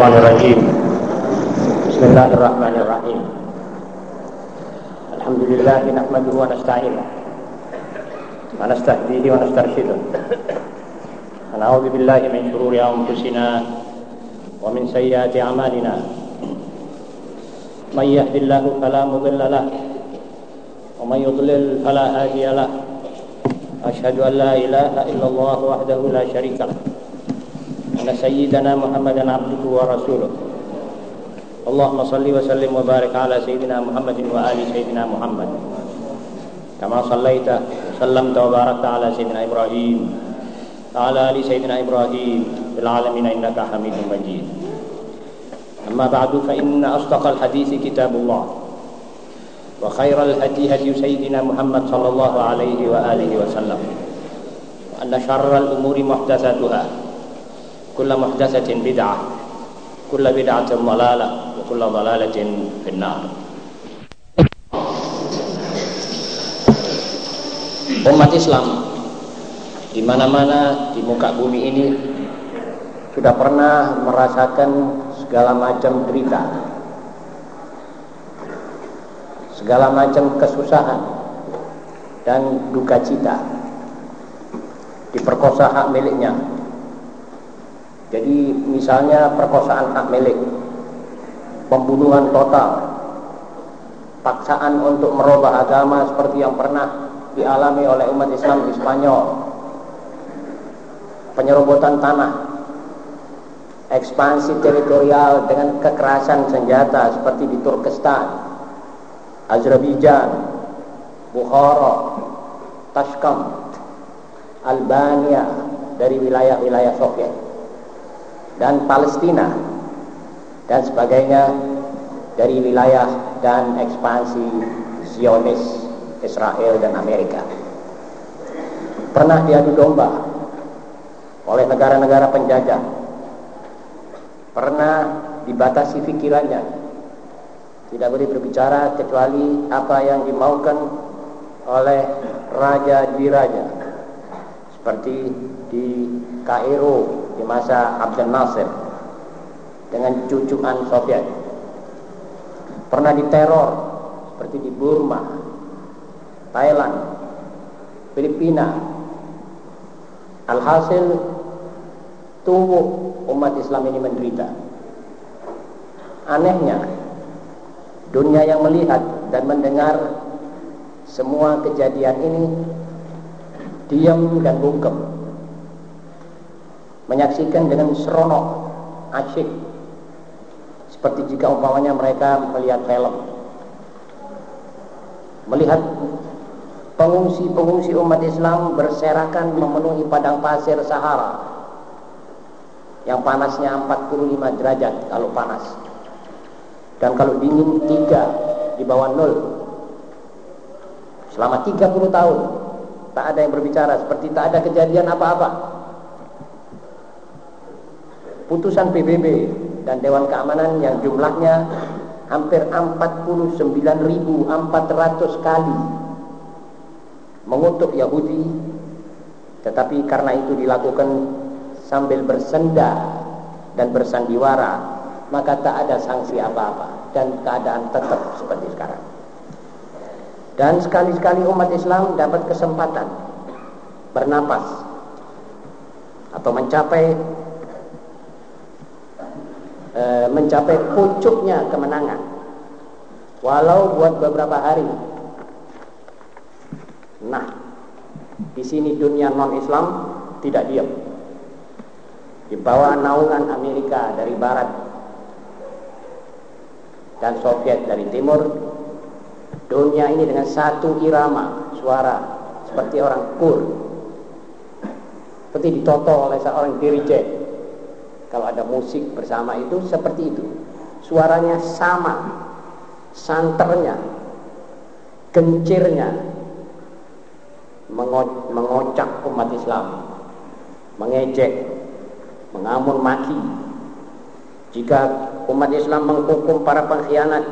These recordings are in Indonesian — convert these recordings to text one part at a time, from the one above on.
Bismillahirrahmanirrahim. Bismillahirrahmanirrahim. Alhamdulillah nahmaduhu wa nasta'inuhu wa nastahdihi wa nastarshiduh wa billahi min shururi anfusina wa min sayyiati a'malina. May yahdihillahu fala mudilla lah wa may yudlil fala hadiya lah. Ashhadu an la ilaha illallah wahdahu la sharika lah. أن سيدنا محمدا عبده ورسوله اللهم صل وسلم وبارك على سيدنا محمد وآل سيدنا محمد. كما صليت وسلمت وباركت على سيدنا إبراهيم وعلى آل سيدنا إبراهيم في العالمين إنك حميد مجيد. أما بعد فإن أصدق الحديث كتاب الله وخير الهدي هدي سيدنا محمد صلى الله عليه وآله وسلم وأن شر الأمور محدثاتها. كل محدثة بدعة كل بدعة ضلالة وكل ضلالة في النار Umat Islam di mana-mana di muka bumi ini sudah pernah merasakan segala macam derita, segala macam kesusahan dan duka cita, diperkosa hak miliknya, jadi misalnya perkosaan hak milik, pembunuhan total, paksaan untuk merubah agama seperti yang pernah dialami oleh umat Islam di Spanyol, penyerobotan tanah, ekspansi teritorial dengan kekerasan senjata seperti di Turkestan, Azerbaijan, Bukhara, Tashkent, Albania dari wilayah-wilayah Soviet dan Palestina dan sebagainya dari wilayah dan ekspansi Zionis Israel dan Amerika. Pernah diadu domba oleh negara-negara penjajah. Pernah dibatasi pikirannya tidak boleh berbicara kecuali apa yang dimaukan oleh raja diraja seperti di Kairo di masa Abdel Nasir dengan cucuan Soviet pernah diteror seperti di Burma Thailand Filipina. Alhasil tubuh umat Islam ini menderita. Anehnya dunia yang melihat dan mendengar semua kejadian ini diam dan bungkem menyaksikan dengan seronok, asyik. Seperti jika umpamanya mereka melihat film. Melihat pengungsi-pengungsi umat Islam berserakan memenuhi padang pasir Sahara. Yang panasnya 45 derajat kalau panas. Dan kalau dingin 3 di bawah nol. Selama 30 tahun tak ada yang berbicara. Seperti tak ada kejadian apa-apa putusan PBB dan Dewan Keamanan yang jumlahnya hampir 49.400 kali mengutuk Yahudi. Tetapi karena itu dilakukan sambil bersenda dan bersandiwara maka tak ada sanksi apa-apa dan keadaan tetap seperti sekarang. Dan sekali-sekali umat Islam dapat kesempatan bernapas atau mencapai e, mencapai pucuknya kemenangan. Walau buat beberapa hari. Nah di sini dunia non Islam tidak diam. Di bawah naungan Amerika dari barat dan Soviet dari timur dunia ini dengan satu irama suara seperti orang kur. Seperti ditoto oleh seorang dirijen kalau ada musik bersama itu seperti itu. Suaranya sama, santernya, kencirnya, mengo mengocak umat Islam, mengejek, mengamun maki. Jika umat Islam menghukum para pengkhianat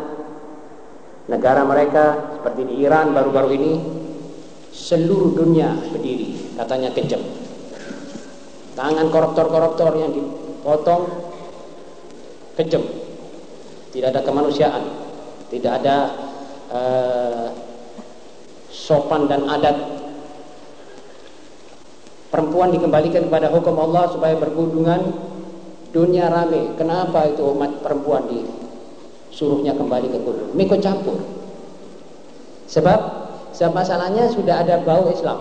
negara mereka seperti di Iran baru-baru ini, seluruh dunia berdiri, katanya kejam. Tangan koruptor-koruptor yang di potong kejam. Tidak ada kemanusiaan, tidak ada uh, sopan dan adat. Perempuan dikembalikan kepada hukum Allah supaya berhubungan dunia rame. Kenapa itu umat perempuan disuruhnya kembali ke kubur? Miko campur. Sebab sebab masalahnya sudah ada bau Islam.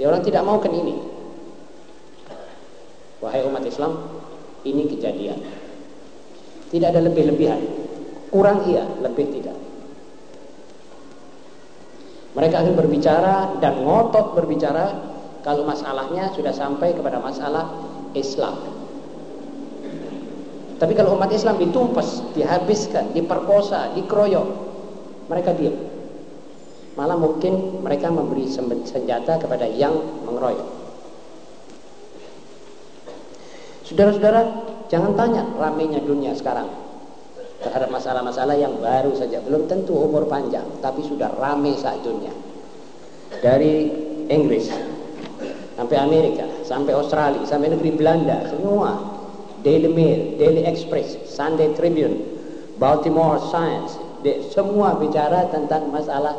Dia orang tidak mau kan ini. Wahai umat Islam, ini kejadian. Tidak ada lebih-lebihan. Kurang iya, lebih tidak. Mereka akan berbicara dan ngotot berbicara kalau masalahnya sudah sampai kepada masalah Islam. Tapi kalau umat Islam ditumpas, dihabiskan, diperkosa, dikeroyok, mereka diam. Malah mungkin mereka memberi senjata kepada yang mengeroyok. Saudara-saudara, jangan tanya ramenya dunia sekarang terhadap masalah-masalah yang baru saja. Belum tentu umur panjang tapi sudah rame saat dunia. Dari Inggris sampai Amerika sampai Australia sampai negeri Belanda semua. Daily Mail, Daily Express, Sunday Tribune, Baltimore Science semua bicara tentang masalah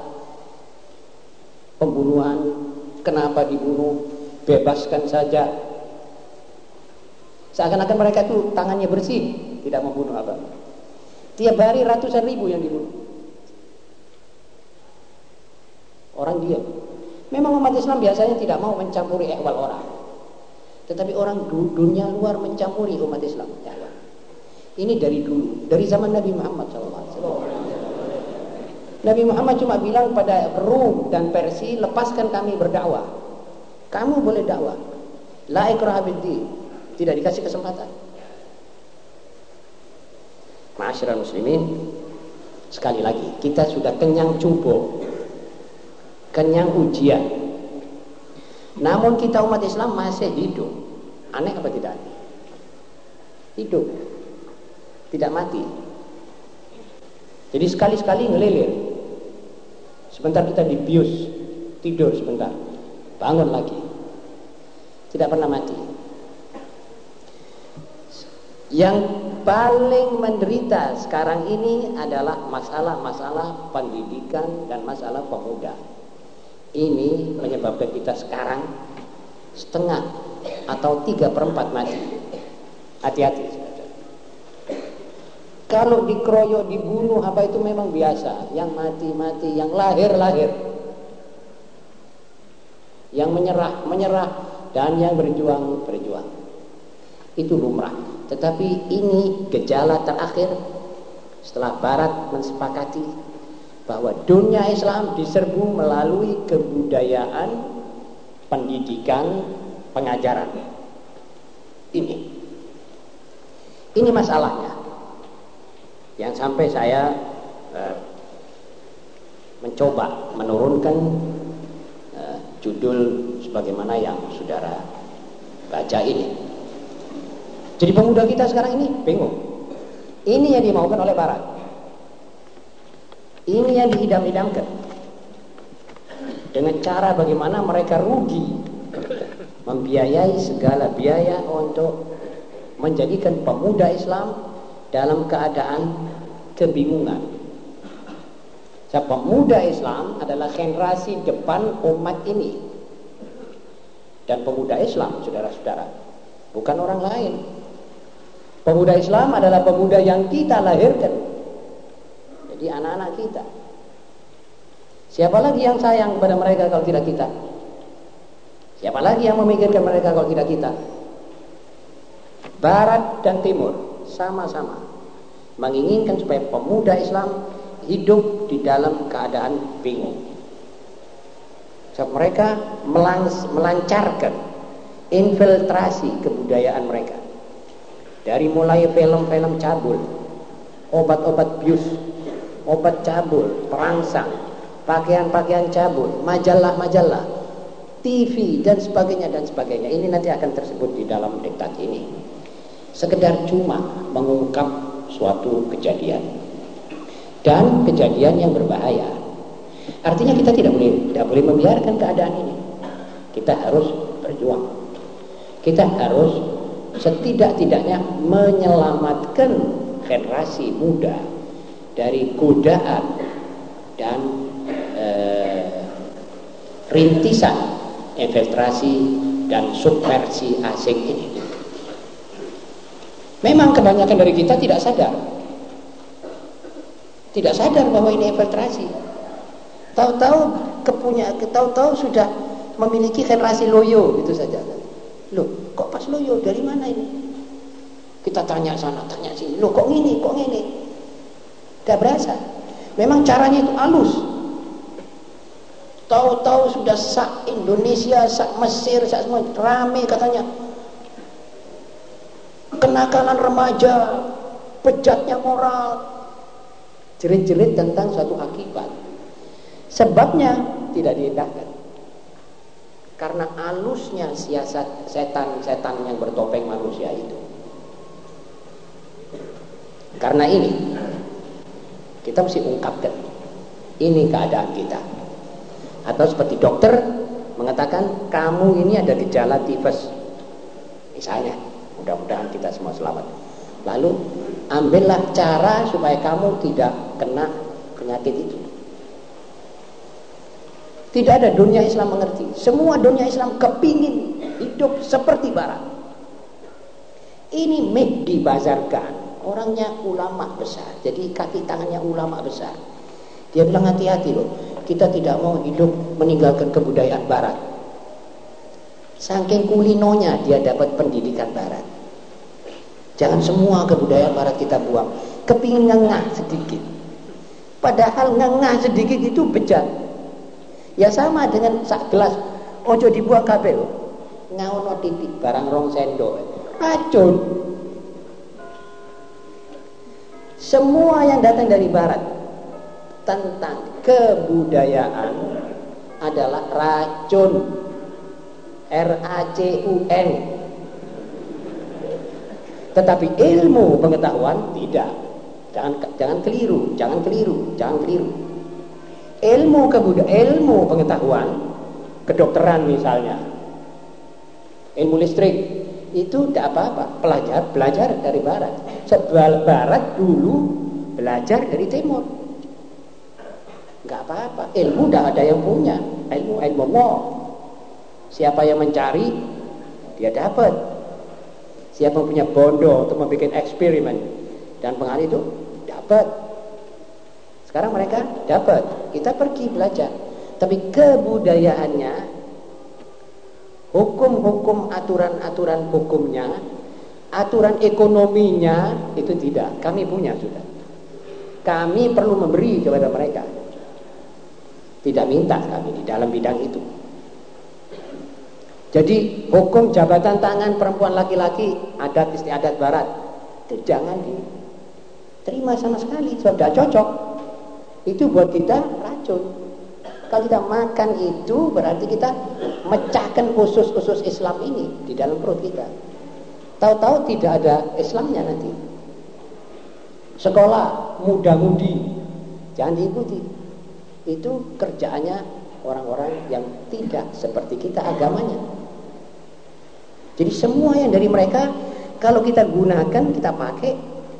pembunuhan kenapa dibunuh bebaskan saja seakan-akan mereka itu tangannya bersih tidak membunuh apa Tiap hari ratusan ribu yang dibunuh. Orang diam. Memang umat Islam biasanya tidak mau mencampuri ehwal orang. Tetapi orang dunia luar mencampuri umat Islam. Ini dari dulu, dari zaman Nabi Muhammad SAW. Nabi Muhammad cuma bilang pada Rum dan Persia, lepaskan kami berdakwah. Kamu boleh dakwah. La ikrah Tidak dikasih kesempatan. Ma'asyiral muslimin, sekali lagi kita sudah kenyang cubo, kenyang ujian. Namun kita umat Islam masih hidup. Aneh apa tidak? Hidup. Tidak mati. Jadi sekali-sekali ngelilir. Sebentar kita dibius, tidur sebentar, bangun lagi. Tidak pernah mati. Yang paling menderita sekarang ini adalah masalah-masalah pendidikan dan masalah pemuda. Ini menyebabkan kita sekarang setengah atau tiga perempat mati. Hati-hati. Kalau dikeroyok, dibunuh, apa itu memang biasa. Yang mati-mati, yang lahir-lahir. Yang menyerah, menyerah. Dan yang berjuang, berjuang. Itu lumrah. Tetapi ini gejala terakhir setelah Barat mensepakati bahwa dunia Islam diserbu melalui kebudayaan, pendidikan, pengajaran. Ini. Ini masalahnya. Yang sampai saya uh, mencoba menurunkan uh, judul sebagaimana yang saudara baca ini. Jadi pemuda kita sekarang ini bingung. Ini yang dimaukan oleh Barat. Ini yang diidam-idamkan. Dengan cara bagaimana mereka rugi membiayai segala biaya untuk menjadikan pemuda Islam dalam keadaan kebingungan. Sebab pemuda Islam adalah generasi depan umat ini. Dan pemuda Islam, saudara-saudara, bukan orang lain. Pemuda Islam adalah pemuda yang kita lahirkan. Jadi anak-anak kita. Siapa lagi yang sayang kepada mereka kalau tidak kita? Siapa lagi yang memikirkan mereka kalau tidak kita? Barat dan Timur sama-sama menginginkan supaya pemuda Islam hidup di dalam keadaan bingung. Sebab mereka melancarkan infiltrasi kebudayaan mereka. Dari mulai film-film cabul, obat-obat bius, obat cabul, perangsang, pakaian-pakaian cabul, majalah-majalah, TV dan sebagainya dan sebagainya. Ini nanti akan tersebut di dalam diktat ini. Sekedar cuma mengungkap suatu kejadian dan kejadian yang berbahaya. Artinya kita tidak boleh tidak boleh membiarkan keadaan ini. Kita harus berjuang. Kita harus setidak-tidaknya menyelamatkan generasi muda dari godaan dan eh, rintisan infiltrasi dan subversi asing ini. Memang kebanyakan dari kita tidak sadar. Tidak sadar bahwa ini infiltrasi. Tahu-tahu kepunya tahu-tahu sudah memiliki generasi loyo itu saja. Loh, kok pas loyo dari mana ini? Kita tanya sana, tanya sini. Loh, kok ini, kok ini? Tidak berasa. Memang caranya itu halus. Tahu-tahu sudah sak Indonesia, sak Mesir, sak semua rame katanya. Kenakalan remaja, bejatnya moral, jerit-jerit tentang suatu akibat. Sebabnya tidak diindahkan. Karena alusnya siasat setan-setan yang bertopeng manusia itu. Karena ini, kita mesti ungkapkan. Ini keadaan kita. Atau seperti dokter mengatakan kamu ini ada gejala tifus. Misalnya, mudah-mudahan kita semua selamat. Lalu ambillah cara supaya kamu tidak kena penyakit itu. Tidak ada dunia Islam mengerti. Semua dunia Islam kepingin hidup seperti Barat. Ini mik dibazarkan. Orangnya ulama besar. Jadi kaki tangannya ulama besar. Dia bilang hati-hati loh. Kita tidak mau hidup meninggalkan kebudayaan Barat. Saking kulinonya dia dapat pendidikan Barat. Jangan semua kebudayaan Barat kita buang. Kepingin ngengah sedikit. Padahal ngengah sedikit itu bejat Ya sama dengan sak gelas ojo dibuang kabel. Ngaono titik barang rong sendok. Racun. Semua yang datang dari barat tentang kebudayaan adalah racun. R A C U N. Tetapi ilmu pengetahuan tidak. Jangan jangan keliru, jangan keliru, jangan keliru ilmu kebudayaan, ilmu pengetahuan, kedokteran misalnya, ilmu listrik itu tidak apa-apa, pelajar belajar dari barat. Sebal barat dulu belajar dari timur. Enggak apa-apa, ilmu tidak ada yang punya, ilmu ilmu mau. Siapa yang mencari dia dapat. Siapa yang punya bondo untuk membuat eksperimen dan pengaruh itu dapat. Sekarang mereka dapat. Kita pergi belajar. Tapi kebudayaannya, hukum-hukum aturan-aturan hukumnya, aturan ekonominya itu tidak. Kami punya sudah. Kami perlu memberi kepada mereka. Tidak minta kami di dalam bidang itu. Jadi hukum jabatan tangan perempuan laki-laki adat istiadat barat itu jangan diterima sama sekali sudah cocok itu buat kita racun. Kalau kita makan itu berarti kita mecahkan usus-usus Islam ini di dalam perut kita. Tahu-tahu tidak ada Islamnya nanti. Sekolah muda-mudi jangan diikuti. Itu kerjaannya orang-orang yang tidak seperti kita agamanya. Jadi semua yang dari mereka kalau kita gunakan, kita pakai,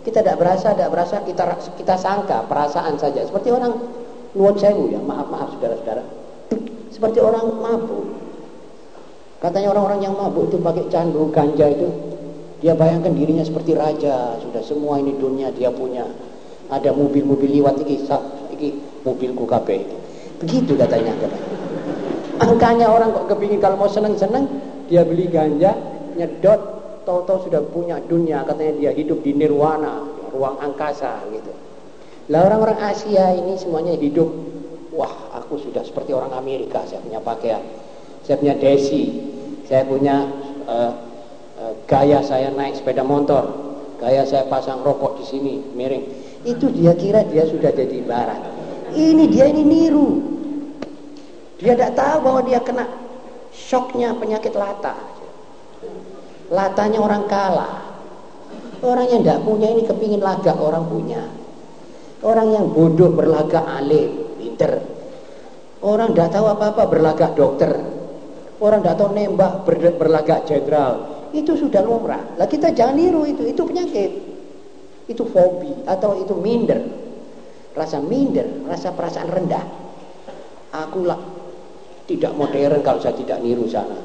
kita tidak berasa, tidak berasa, kita kita sangka perasaan saja. Seperti orang nuwun sewu ya, maaf maaf saudara-saudara. Seperti orang mabuk. Katanya orang-orang yang mabuk itu pakai candu ganja itu, dia bayangkan dirinya seperti raja, sudah semua ini dunia dia punya. Ada mobil-mobil liwat iki, iki mobilku kabeh. Begitu katanya, katanya. Angkanya orang kok kepingin kalau mau seneng-seneng, dia beli ganja, nyedot, tahu-tahu sudah punya dunia katanya dia hidup di nirwana ruang angkasa gitu. Lah orang-orang Asia ini semuanya hidup. Wah aku sudah seperti orang Amerika saya punya pakaian saya punya desi saya punya uh, uh, gaya saya naik sepeda motor gaya saya pasang rokok di sini miring. Itu dia kira dia sudah jadi barat ini dia ini niru. Dia tidak tahu bahwa dia kena shocknya penyakit latah latanya orang kalah orang yang tidak punya ini kepingin lagak orang punya orang yang bodoh berlagak alim pinter orang tidak tahu apa-apa berlagak dokter orang tidak tahu nembak ber berlagak jenderal Itu sudah lumrah. Lah kita jangan niru itu, itu penyakit. Itu fobi atau itu minder. Rasa minder, rasa perasaan rendah. Aku lah tidak modern kalau saya tidak niru sana.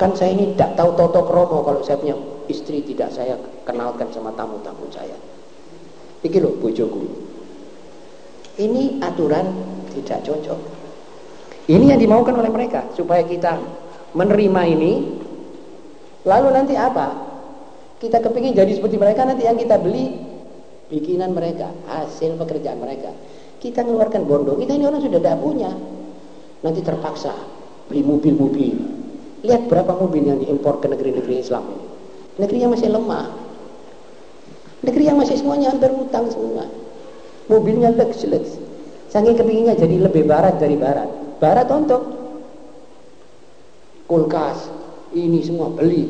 Kan saya ini tidak tahu toto kromo kalau saya punya istri tidak saya kenalkan sama tamu-tamu saya. Iki loh bojoku. Ini aturan tidak cocok. Ini yang dimaukan oleh mereka supaya kita menerima ini Lalu nanti apa? Kita kepingin jadi seperti mereka nanti yang kita beli bikinan mereka, hasil pekerjaan mereka. Kita mengeluarkan bondo, kita ini orang sudah tidak punya. Nanti terpaksa beli mobil-mobil. Lihat berapa mobil yang diimpor ke negeri-negeri Islam ini. Negeri yang masih lemah. Negeri yang masih semuanya hampir utang semua. Mobilnya leks-leks. Saking kepinginnya jadi lebih barat dari barat. Barat untuk kulkas, ini semua beli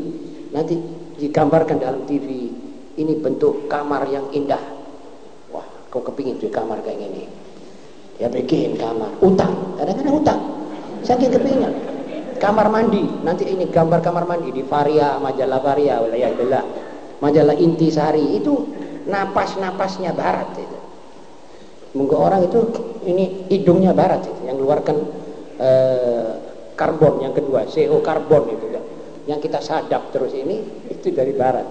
nanti digambarkan dalam TV ini bentuk kamar yang indah wah kau kepingin tuh kamar kayak gini dia bikin kamar utang kadang-kadang utang saking kepingin kamar mandi. Nanti ini gambar kamar mandi di Varia majalah Varia wilayah bela majalah inti sehari itu napas-napasnya barat itu. Mungkin orang itu ini hidungnya barat itu. Yang keluarkan eh, karbon yang kedua CO karbon itu ya yang kita sadap terus ini itu dari barat.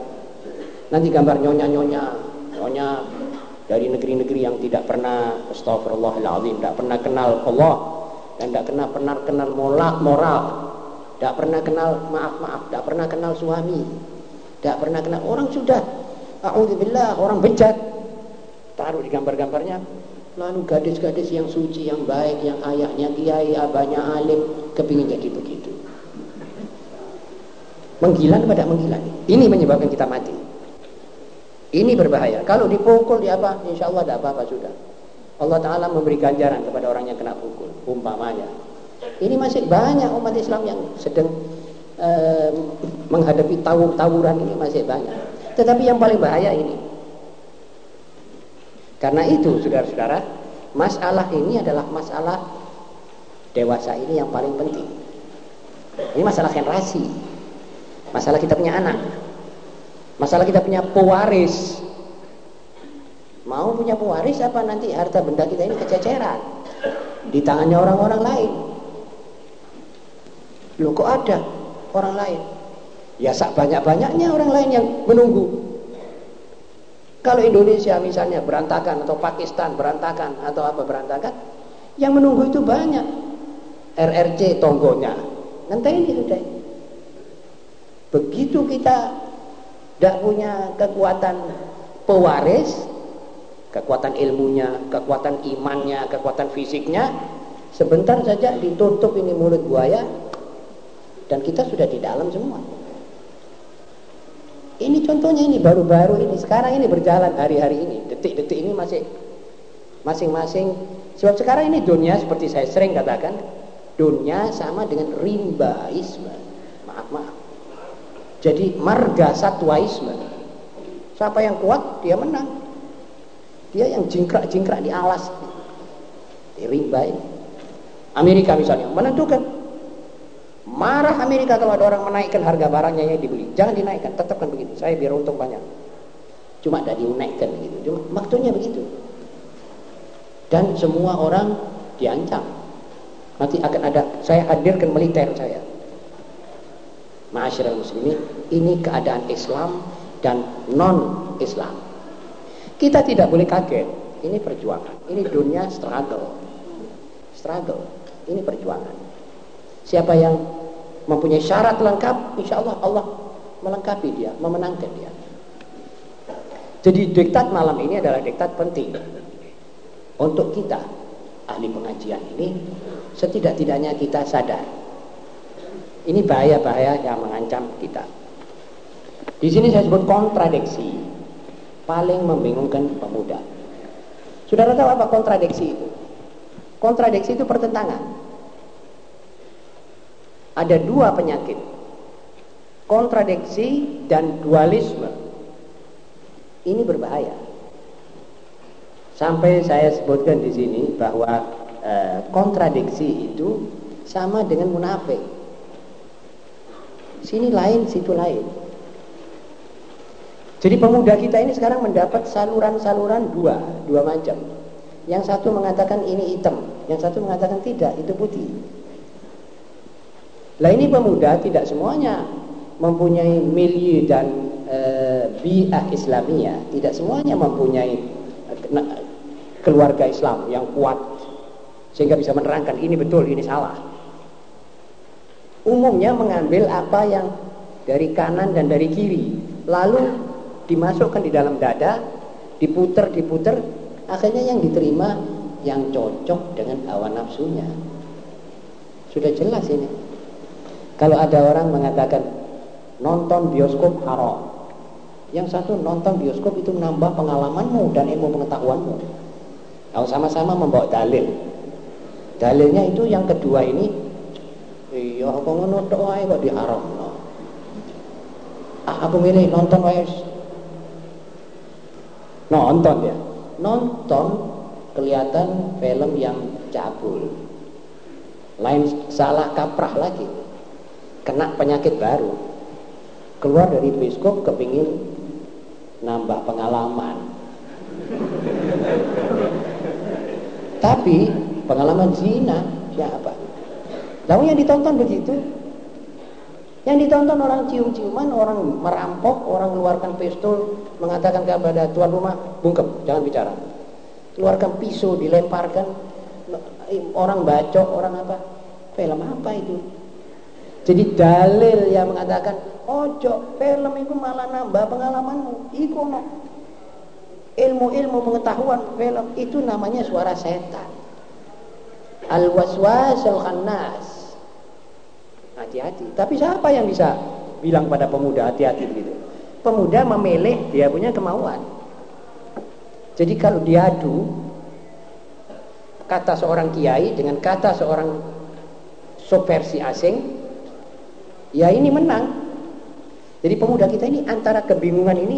Nanti gambar nyonya-nyonya. Nyonya dari negeri-negeri yang tidak pernah astagfirullahaladzim tidak pernah kenal Allah dan tidak pernah pernah kenal moral moral tidak pernah kenal maaf-maaf tidak pernah kenal suami. Tidak pernah kenal orang sudah. Alhamdulillah orang bejat. Taruh di gambar-gambarnya. Lalu gadis-gadis yang suci yang baik yang ayahnya kiai abahnya alim kepingin jadi begitu. Menggila kepada menggila ini menyebabkan kita mati. Ini berbahaya. Kalau dipukul di apa? Insya Allah tidak apa-apa sudah. Allah Ta'ala memberi ganjaran kepada orang yang kena pukul umpamanya ini masih banyak umat Islam yang sedang uh, menghadapi tawur-tawuran ini masih banyak tetapi yang paling bahaya ini karena itu saudara-saudara masalah ini adalah masalah dewasa ini yang paling penting. Ini masalah generasi. Masalah kita punya anak. Masalah kita punya pewaris. Mau punya pewaris apa nanti harta benda kita ini kececeran di tangannya orang-orang lain. Loh kok ada orang lain? Ya sak banyak-banyaknya orang lain yang menunggu. Kalau Indonesia misalnya berantakan atau Pakistan berantakan atau apa berantakan, yang menunggu itu banyak. RRC tonggonya. Nanti ini sudah. Begitu kita tidak punya kekuatan pewaris, kekuatan ilmunya, kekuatan imannya, kekuatan fisiknya, sebentar saja ditutup ini mulut buaya dan kita sudah di dalam semua. Ini contohnya ini baru-baru ini sekarang ini berjalan hari-hari ini detik-detik ini masih masing-masing sebab sekarang ini dunia seperti saya sering katakan dunia sama dengan rimbaisme. Maaf, maaf. Jadi marga satwaisme. Siapa yang kuat, dia menang. Dia yang jingkrak-jingkrak di alas. Di rimba ini. Amerika misalnya, menentukan. Marah Amerika kalau ada orang menaikkan harga barangnya yang dibeli. Jangan dinaikkan, tetapkan begitu. Saya biar untung banyak. Cuma tidak dinaikkan begitu. Cuma waktunya begitu. Dan semua orang diancam Nanti akan ada saya hadirkan militer saya. Ma'asyiral muslimin, ini keadaan Islam dan non-Islam. Kita tidak boleh kaget. Ini perjuangan. Ini dunia struggle. Struggle. Ini perjuangan. Siapa yang mempunyai syarat lengkap, insya Allah Allah melengkapi dia, memenangkan dia. Jadi diktat malam ini adalah diktat penting untuk kita ahli pengajian ini setidak-tidaknya kita sadar ini bahaya-bahaya yang mengancam kita di sini saya sebut kontradiksi paling membingungkan pemuda. Saudara tahu apa kontradiksi itu? Kontradiksi itu pertentangan. Ada dua penyakit kontradiksi dan dualisme. Ini berbahaya. Sampai saya sebutkan di sini bahwa e, kontradiksi itu sama dengan munafik. Sini lain, situ lain. Jadi pemuda kita ini sekarang mendapat saluran-saluran dua, dua macam. Yang satu mengatakan ini hitam, yang satu mengatakan tidak, itu putih. Lah ini pemuda tidak semuanya mempunyai milieu dan e, biah Islamiyah, tidak semuanya mempunyai e, keluarga Islam yang kuat sehingga bisa menerangkan ini betul, ini salah. Umumnya mengambil apa yang dari kanan dan dari kiri, lalu dimasukkan di dalam dada, diputer, diputer, akhirnya yang diterima yang cocok dengan hawa nafsunya. Sudah jelas ini. Kalau ada orang mengatakan nonton bioskop haram, yang satu nonton bioskop itu nambah pengalamanmu dan ilmu pengetahuanmu. Kalau sama-sama membawa dalil. Dalilnya itu yang kedua ini, iya aku ngono tok wae kok diharam. Ah, aku milih nonton wae nonton ya nonton kelihatan film yang cabul. Lain salah kaprah lagi. Kena penyakit baru. Keluar dari bioskop kepingin nambah pengalaman. Tapi pengalaman zina siapa lalu yang ditonton begitu? Yang ditonton orang cium-ciuman, orang merampok, orang keluarkan pistol, mengatakan kepada tuan rumah, bungkem, jangan bicara. Keluarkan pisau, dilemparkan, orang bacok, orang apa? Film apa itu? Jadi dalil yang mengatakan, ojo, film itu malah nambah pengalamanmu. Iku no. Ilmu-ilmu pengetahuan film itu namanya suara setan. Al-waswas al-khannas hati-hati. Tapi siapa yang bisa bilang pada pemuda hati-hati begitu? Pemuda memilih dia punya kemauan. Jadi kalau diadu kata seorang kiai dengan kata seorang subversi asing, ya ini menang. Jadi pemuda kita ini antara kebingungan ini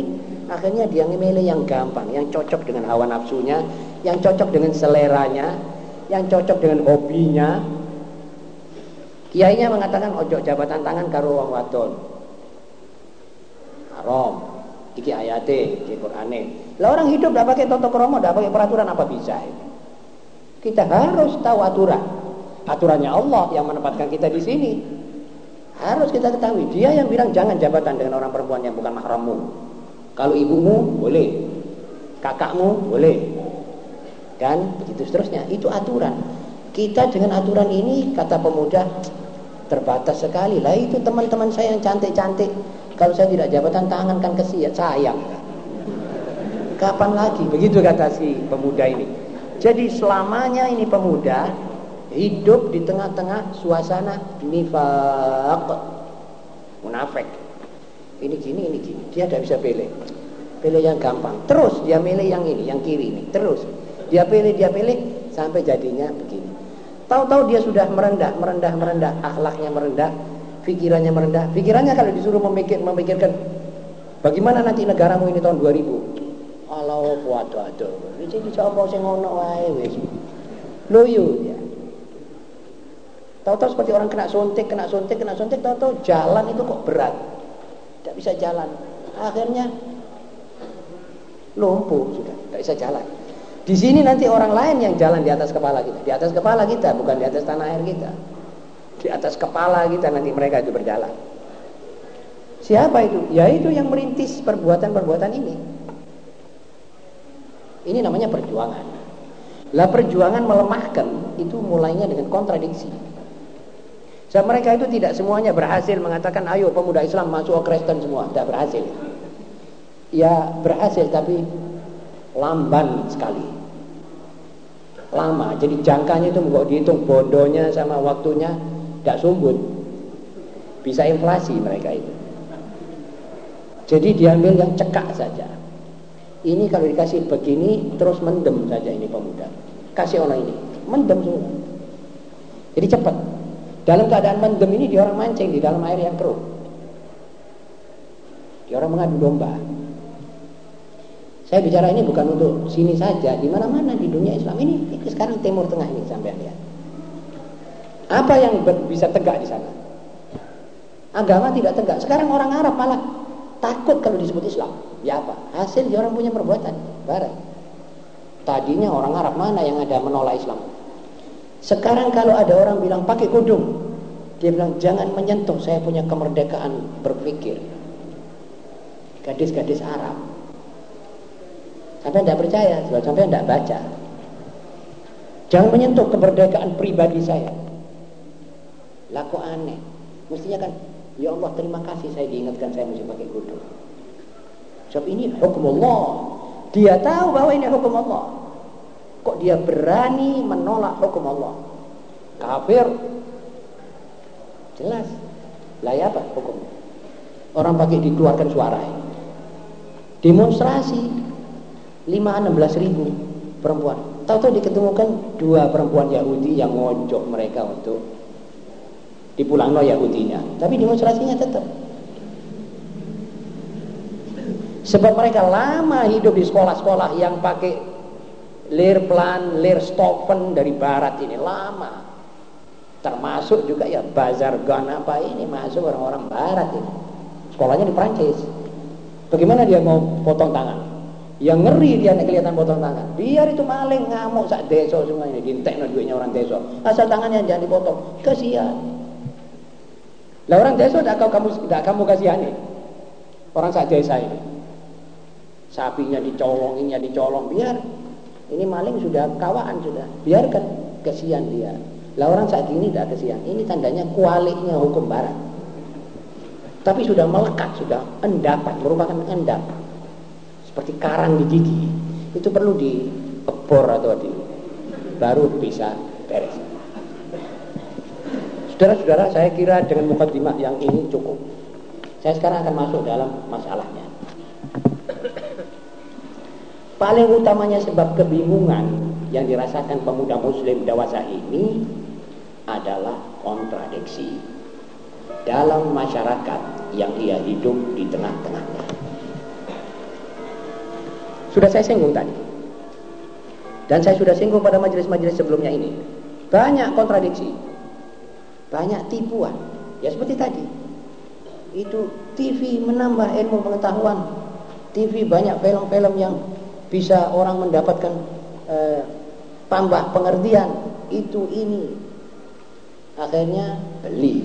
akhirnya dia memilih yang gampang, yang cocok dengan hawa nafsunya, yang cocok dengan seleranya, yang cocok dengan hobinya, Kiainya mengatakan ojo jabatan tangan karo wong wadon. Haram. Iki ayate, iki Qur'ane. Lah orang hidup tidak pakai toto kromo, tidak pakai peraturan apa bisa ini? Kita harus tahu aturan. Aturannya Allah yang menempatkan kita di sini. Harus kita ketahui. Dia yang bilang jangan jabatan dengan orang perempuan yang bukan mahrammu. Kalau ibumu boleh, kakakmu boleh, dan begitu seterusnya. Itu aturan. Kita dengan aturan ini kata pemuda terbatas sekali lah itu teman-teman saya yang cantik-cantik kalau saya tidak jabatan tangan kan kesian sayang. Kapan lagi? Begitu kata si pemuda ini. Jadi selamanya ini pemuda hidup di tengah-tengah suasana nifak munafik. Ini gini ini gini. Dia tidak bisa pilih. Pilih yang gampang. Terus dia pilih yang ini yang kiri ini. Terus dia pilih dia pilih sampai jadinya begini. Tahu-tahu dia sudah merendah, merendah, merendah, akhlaknya merendah, pikirannya merendah. Pikirannya kalau disuruh memikir, memikirkan bagaimana nanti negaramu ini tahun 2000. Allah waduh aduh. Jadi coba sing ngono wae wis. Loyo ya. Tahu-tahu seperti orang kena suntik, kena suntik, kena suntik, tahu-tahu jalan itu kok berat. Tidak bisa jalan. Akhirnya lumpuh sudah, tidak bisa jalan. Di sini nanti orang lain yang jalan di atas kepala kita. Di atas kepala kita, bukan di atas tanah air kita. Di atas kepala kita nanti mereka itu berjalan. Siapa itu? Ya itu yang merintis perbuatan-perbuatan ini. Ini namanya perjuangan. Lah perjuangan melemahkan itu mulainya dengan kontradiksi. Sebab mereka itu tidak semuanya berhasil mengatakan ayo pemuda Islam masuk ke Kristen semua. Tidak berhasil. Ya berhasil tapi lamban sekali lama jadi jangkanya itu mau dihitung bodohnya sama waktunya tidak sumbut. Bisa inflasi mereka itu. Jadi diambil yang cekak saja. Ini kalau dikasih begini terus mendem saja ini pemuda. Kasih orang ini. Mendem semua. Jadi cepat. Dalam keadaan mendem ini dia orang mancing di dalam air yang keruh. Dia orang mengadu domba. Saya bicara ini bukan untuk sini saja, di mana-mana di dunia Islam ini sekarang Timur Tengah ini sampai lihat. Apa yang bisa tegak di sana? Agama tidak tegak. Sekarang orang Arab malah takut kalau disebut Islam. Ya apa? Hasil dia orang punya perbuatan. Barat. Tadinya orang Arab mana yang ada menolak Islam? Sekarang kalau ada orang bilang pakai kudung, dia bilang jangan menyentuh saya punya kemerdekaan berpikir. Gadis-gadis Arab. Sampai tidak percaya, sampai tidak baca. Jangan menyentuh kemerdekaan pribadi saya. Laku aneh. Mestinya kan Ya Allah terima kasih saya diingatkan saya mesti pakai kudu. Sebab ini hukum Allah. Dia tahu bahwa ini hukum Allah. Kok dia berani menolak hukum Allah? Kafir. Jelas. Lah ya apa hukum? Orang pakai dikeluarkan suara. Demonstrasi 5 16 ribu perempuan. Tahu-tahu diketemukan dua perempuan Yahudi yang ngojok mereka untuk dipulangno Yahudinya. Tapi demonstrasinya tetap sebab mereka lama hidup di sekolah-sekolah yang pakai lir plan, lir stopen dari barat ini. Lama. Termasuk juga ya bazar gun apa ini masuk orang-orang barat ini. Sekolahnya di Prancis bagaimana dia mau potong tangan? Yang ngeri dia nek kelihatan potong tangan. Biar itu maling ngamuk sak desa semua ini. Dintekno duitnya orang desa. Asal tangannya jangan dipotong. Kasihan lah orang desa tidak kamu tidak kamu kasihani. Orang sak desa ini. Sapinya dicolong, ini dicolong, biar ini maling sudah kawaan sudah. Biarkan kesian dia. Lah orang saat ini tidak kesian. Ini tandanya kualiknya hukum barat. Tapi sudah melekat, sudah endapan, merupakan endap. Seperti karang di gigi. Itu perlu diebor atau di baru bisa beres. Saudara-saudara, saya kira dengan mukadimah yang ini cukup. Saya sekarang akan masuk dalam masalahnya. Paling utamanya sebab kebingungan yang dirasakan pemuda muslim dewasa ini adalah kontradiksi dalam masyarakat yang ia hidup di tengah-tengahnya. Sudah saya singgung tadi. Dan saya sudah singgung pada majelis-majelis sebelumnya ini. Banyak kontradiksi banyak tipuan. Ya seperti tadi. Itu TV menambah ilmu pengetahuan. TV banyak film-film yang bisa orang mendapatkan eh, tambah pengertian. Itu ini. Akhirnya beli.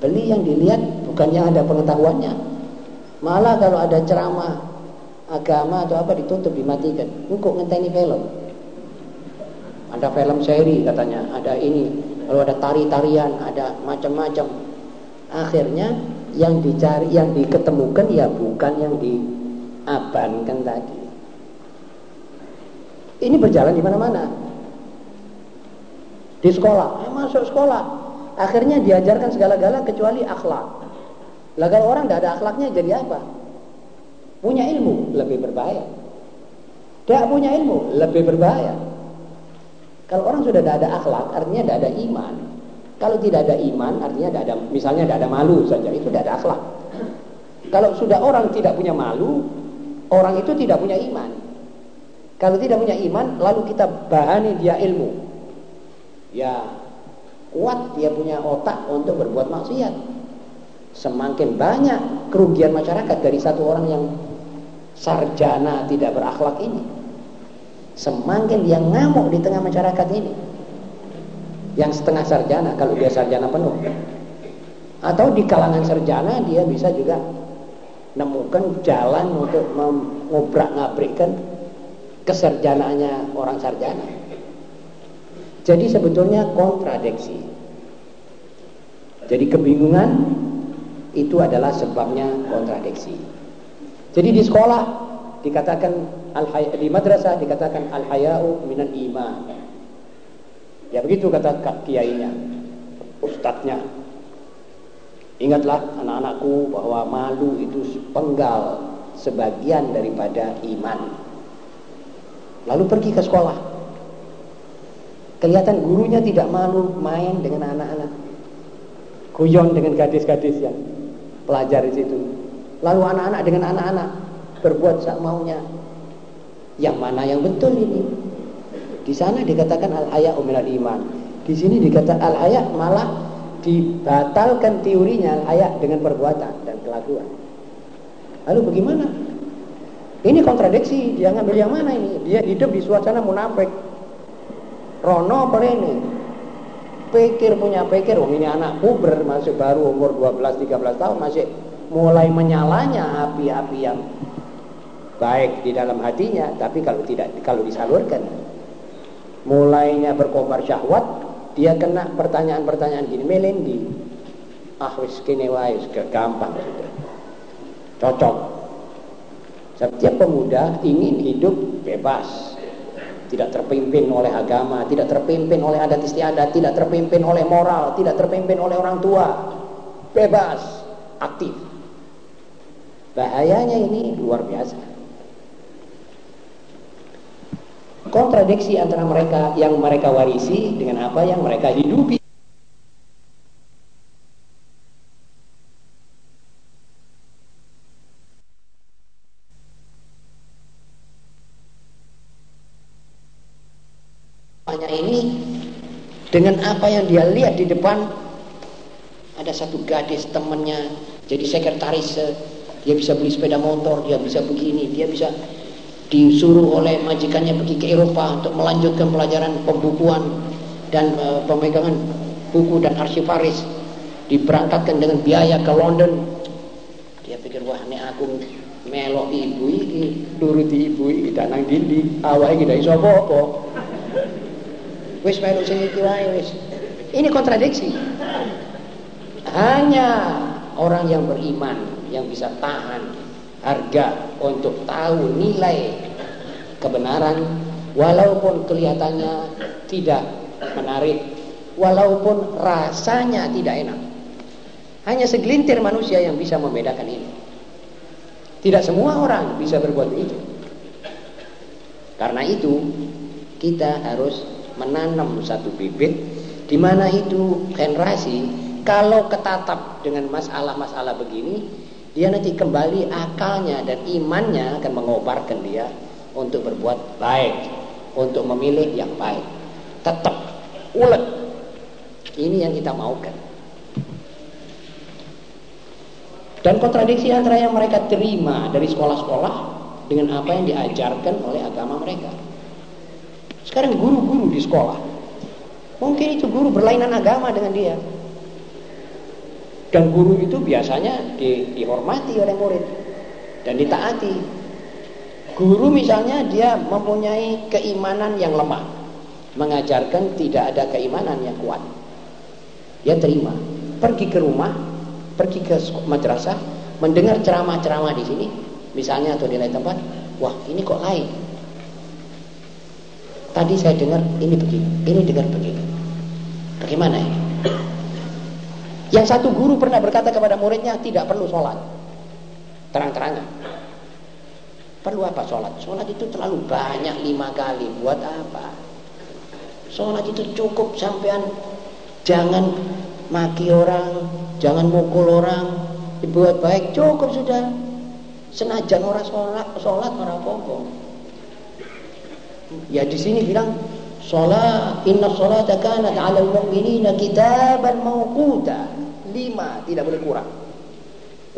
Beli yang dilihat bukan yang ada pengetahuannya. Malah kalau ada ceramah agama atau apa ditutup dimatikan. Engkau ngenteni film. Ada film seri katanya, ada ini lalu ada tari-tarian, ada macam-macam. Akhirnya yang dicari, yang diketemukan ya bukan yang diabankan tadi. Ini berjalan di mana-mana. Di sekolah, eh, masuk sekolah. Akhirnya diajarkan segala-gala kecuali akhlak. Lah kalau orang tidak ada akhlaknya jadi apa? Punya ilmu lebih berbahaya. Tidak punya ilmu lebih berbahaya. Kalau orang sudah tidak ada akhlak, artinya tidak ada iman. Kalau tidak ada iman, artinya tidak ada, misalnya tidak ada malu saja, itu tidak ada akhlak. Kalau sudah orang tidak punya malu, orang itu tidak punya iman. Kalau tidak punya iman, lalu kita bahani dia ilmu. Ya, kuat dia punya otak untuk berbuat maksiat. Semakin banyak kerugian masyarakat dari satu orang yang sarjana tidak berakhlak ini semakin dia ngamuk di tengah masyarakat ini yang setengah sarjana kalau dia sarjana penuh. Atau di kalangan sarjana dia bisa juga nemukan jalan untuk mengobrak ngabrikkan keserjanaannya orang sarjana. Jadi sebetulnya kontradiksi jadi kebingungan itu adalah sebabnya kontradiksi jadi di sekolah dikatakan di madrasah dikatakan al haya'u minan iman. Ya begitu kata kiainya, ustadznya. Ingatlah anak-anakku bahwa malu itu penggal sebagian daripada iman. Lalu pergi ke sekolah. Kelihatan gurunya tidak malu main dengan anak-anak. Kuyon dengan gadis-gadis yang pelajar di situ. Lalu anak-anak dengan anak-anak berbuat sak maunya yang mana yang betul ini? Di sana dikatakan al-haya minal iman. Di sini dikatakan al-haya malah dibatalkan teorinya layak dengan perbuatan dan kelakuan. Lalu bagaimana? Ini kontradiksi, dia ngambil yang mana ini? Dia hidup di suasana munafik. Rono ini? Pikir punya pikir, wong ini anak puber masih baru umur 12-13 tahun masih mulai menyalanya api-api yang baik di dalam hatinya, tapi kalau tidak kalau disalurkan mulainya berkobar syahwat, dia kena pertanyaan-pertanyaan gini, melendi. Ah wis kene wae gampang sudah. Cocok. Setiap pemuda ingin hidup bebas, tidak terpimpin oleh agama, tidak terpimpin oleh adat istiadat, tidak terpimpin oleh moral, tidak terpimpin oleh orang tua. Bebas, aktif. Bahayanya ini luar biasa. Kontradiksi antara mereka yang mereka warisi dengan apa yang mereka hidupi. dengan apa yang dia lihat di depan ada satu gadis temannya jadi sekretaris dia bisa beli sepeda motor dia bisa begini dia bisa disuruh oleh majikannya pergi ke Eropa untuk melanjutkan pelajaran pembukuan dan uh, pemegangan buku dan arsivaris diberangkatkan dengan biaya ke London dia pikir wah ini aku melok ibu ini nuruti ibu ini dan nang dindi awalnya kita iso apa wis melu sing iki wae wis. Ini kontradiksi. Hanya orang yang beriman yang bisa tahan harga untuk tahu nilai kebenaran walaupun kelihatannya tidak menarik, walaupun rasanya tidak enak. Hanya segelintir manusia yang bisa membedakan ini. Tidak semua orang bisa berbuat itu. Karena itu, kita harus menanam satu bibit di mana itu generasi kalau ketatap dengan masalah-masalah begini dia nanti kembali akalnya dan imannya akan mengobarkan dia untuk berbuat baik untuk memilih yang baik tetap ulet ini yang kita maukan dan kontradiksi antara yang mereka terima dari sekolah-sekolah dengan apa yang diajarkan oleh agama mereka sekarang guru-guru di sekolah. Mungkin itu guru berlainan agama dengan dia. Dan guru itu biasanya di, dihormati oleh murid dan ditaati. Guru misalnya dia mempunyai keimanan yang lemah, mengajarkan tidak ada keimanan yang kuat. Dia terima, pergi ke rumah, pergi ke madrasah, mendengar ceramah-ceramah di sini, misalnya atau di lain tempat, wah ini kok lain, Tadi saya dengar ini begini, ini dengar begini. Bagaimana ini? Yang satu guru pernah berkata kepada muridnya tidak perlu sholat. Terang-terangan. Perlu apa sholat? Sholat itu terlalu banyak lima kali. Buat apa? Sholat itu cukup sampean jangan maki orang, jangan mukul orang, dibuat baik cukup sudah. Senajan orang sholat, sholat orang pokok. Ya di sini bilang salat inna salata kanat 'alal mu'minina kitaban mawquta. Lima tidak boleh kurang.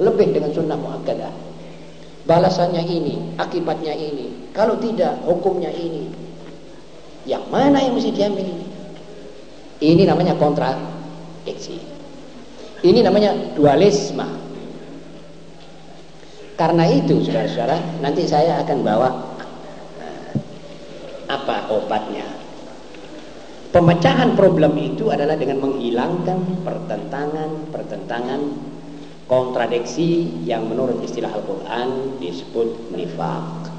Lebih dengan sunnah muakkadah. Balasannya ini, akibatnya ini. Kalau tidak, hukumnya ini. Yang mana yang mesti diambil ini? Ini namanya kontradiksi. Ini namanya dualisme. Karena itu, saudara-saudara, nanti saya akan bawa apa obatnya? Pemecahan problem itu adalah dengan menghilangkan pertentangan-pertentangan kontradiksi yang menurut istilah Al-Quran disebut nifak.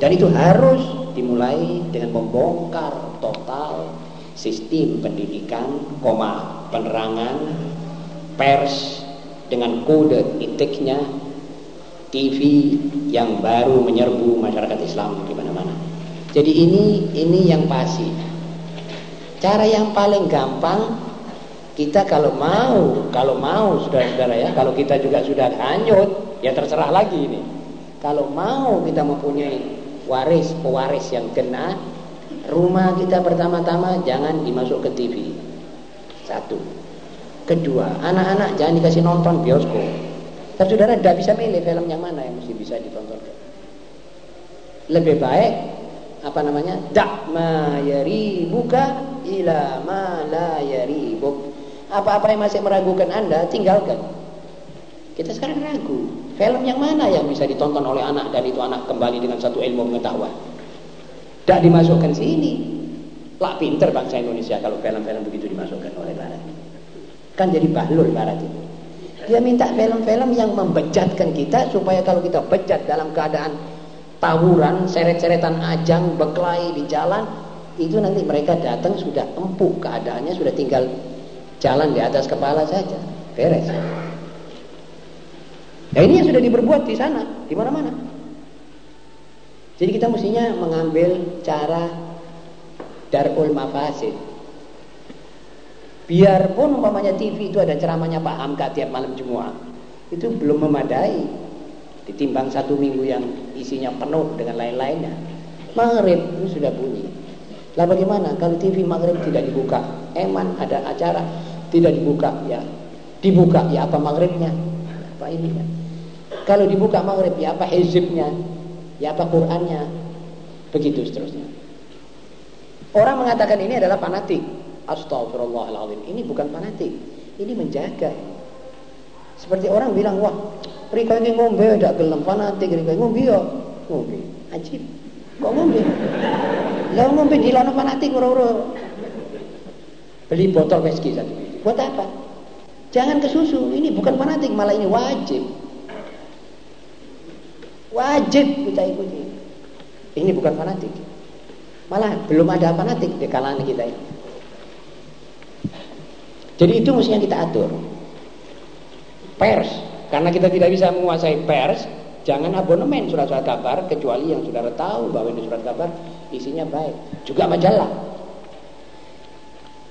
Dan itu harus dimulai dengan membongkar total sistem pendidikan, koma, penerangan, pers dengan kode etiknya, TV yang baru menyerbu masyarakat Islam di mana-mana. Jadi ini ini yang pasti. Cara yang paling gampang kita kalau mau, kalau mau saudara-saudara ya, kalau kita juga sudah hanyut, ya terserah lagi ini. Kalau mau kita mempunyai waris pewaris yang kena, rumah kita pertama-tama jangan dimasuk ke TV. Satu. Kedua, anak-anak jangan dikasih nonton bioskop. Tapi saudara tidak bisa milih film yang mana yang mesti bisa ditonton. Lebih baik apa namanya? Dak ma buka ila ma la yaribuk. Apa-apa yang masih meragukan Anda, tinggalkan. Kita sekarang ragu. Film yang mana yang bisa ditonton oleh anak dan itu anak kembali dengan satu ilmu pengetahuan? Tidak dimasukkan sini. Lah pinter bangsa Indonesia kalau film-film begitu dimasukkan oleh Barat. Kan jadi bahlul Barat itu. Dia minta film-film yang membejatkan kita supaya kalau kita bejat dalam keadaan tawuran, seret-seretan ajang, beklai di jalan, itu nanti mereka datang sudah empuk keadaannya, sudah tinggal jalan di atas kepala saja. Beres. Ya ini yang sudah diperbuat di sana, di mana-mana. Jadi kita mestinya mengambil cara darul mafasid. Biarpun umpamanya TV itu ada ceramahnya Pak Hamka tiap malam Jumat, itu belum memadai. Ditimbang satu minggu yang isinya penuh dengan lain-lainnya. Maghrib itu sudah bunyi. Lah bagaimana kalau TV maghrib tidak dibuka? Eman ada acara tidak dibuka ya. Dibuka ya apa maghribnya? Apa ini kan? Kalau dibuka maghrib ya apa hizibnya, ya apa Qurannya, begitu seterusnya. Orang mengatakan ini adalah fanatik. Astagfirullahaladzim. Ini bukan fanatik. Ini menjaga. Seperti orang bilang, wah, Rika ini ngombe, tidak gelem fanatik. Rika ngombe ya. Ngombe. Ajib. Kok ngombe? Lah ngombe di lana fanatik ora Beli botol whisky satu. Buat apa? Jangan ke susu. Ini bukan fanatik, malah ini wajib. Wajib kita ikuti. Ini bukan fanatik. Malah belum ada fanatik di kalangan kita ini. Jadi itu mestinya kita atur. Pers, karena kita tidak bisa menguasai pers, jangan abonemen surat-surat kabar kecuali yang saudara tahu bahwa ini surat kabar isinya baik. Juga majalah.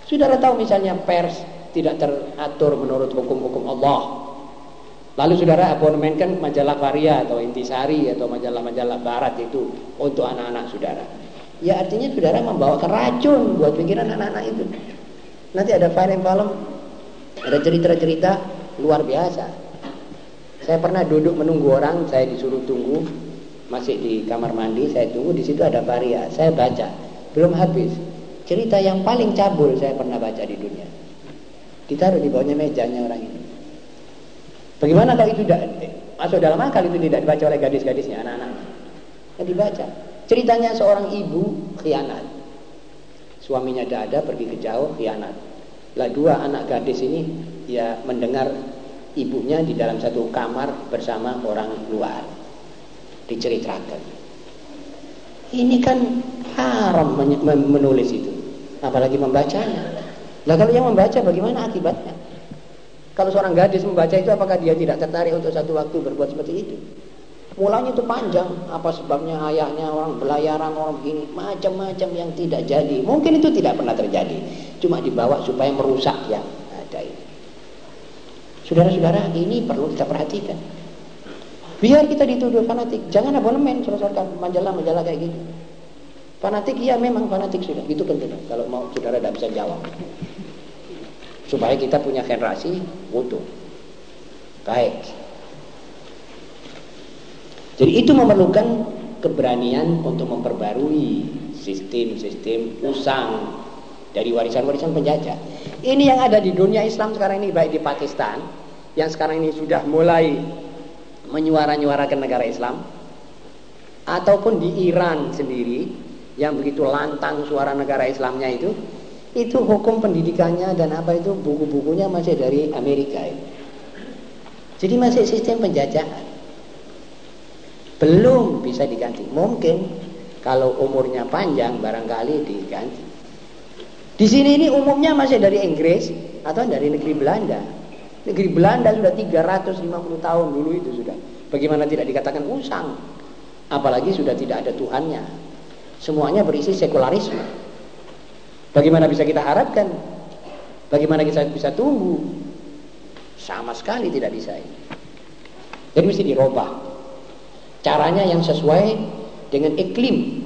Saudara tahu misalnya pers tidak teratur menurut hukum-hukum Allah, Lalu saudara abonemen kan majalah Varia atau Intisari atau majalah-majalah barat itu untuk anak-anak saudara. Ya artinya saudara membawa racun buat pikiran anak-anak itu. Nanti ada film-film, ada cerita-cerita luar biasa. Saya pernah duduk menunggu orang, saya disuruh tunggu, masih di kamar mandi, saya tunggu di situ ada Varia, saya baca, belum habis. Cerita yang paling cabul saya pernah baca di dunia. Ditaruh di bawahnya mejanya orang ini. Bagaimana kalau itu tidak masuk dalam akal itu tidak dibaca oleh gadis-gadisnya, anak-anak? Ya dibaca. Ceritanya seorang ibu khianat. Suaminya tidak ada, pergi ke jauh, khianat. Lah dua anak gadis ini ya mendengar ibunya di dalam satu kamar bersama orang luar. Diceritakan. Ini kan haram menulis itu. Apalagi membacanya. Lah kalau yang membaca bagaimana akibatnya? Kalau seorang gadis membaca itu apakah dia tidak tertarik untuk satu waktu berbuat seperti itu? Mulanya itu panjang, apa sebabnya ayahnya orang belayaran, orang begini, macam-macam yang tidak jadi. Mungkin itu tidak pernah terjadi, cuma dibawa supaya merusak yang ada ini. Saudara-saudara, ini perlu kita perhatikan. Biar kita dituduh fanatik, jangan abonemen saudara majalah-majalah kayak gitu. Fanatik iya memang fanatik sudah, gitu kan Kalau mau saudara tidak bisa jawab supaya kita punya generasi utuh. Baik. Jadi itu memerlukan keberanian untuk memperbarui sistem-sistem usang dari warisan-warisan penjajah. Ini yang ada di dunia Islam sekarang ini baik di Pakistan yang sekarang ini sudah mulai menyuara-nyuarakan negara Islam ataupun di Iran sendiri yang begitu lantang suara negara Islamnya itu itu hukum pendidikannya dan apa itu buku-bukunya masih dari Amerika itu. Jadi masih sistem penjajahan. Belum bisa diganti. Mungkin kalau umurnya panjang barangkali diganti. Di sini ini umumnya masih dari Inggris atau dari negeri Belanda. Negeri Belanda sudah 350 tahun dulu itu sudah. Bagaimana tidak dikatakan usang? Apalagi sudah tidak ada Tuhannya. Semuanya berisi sekularisme. Bagaimana bisa kita harapkan? Bagaimana kita bisa tunggu? Sama sekali tidak bisa. Jadi mesti dirubah. Caranya yang sesuai dengan iklim,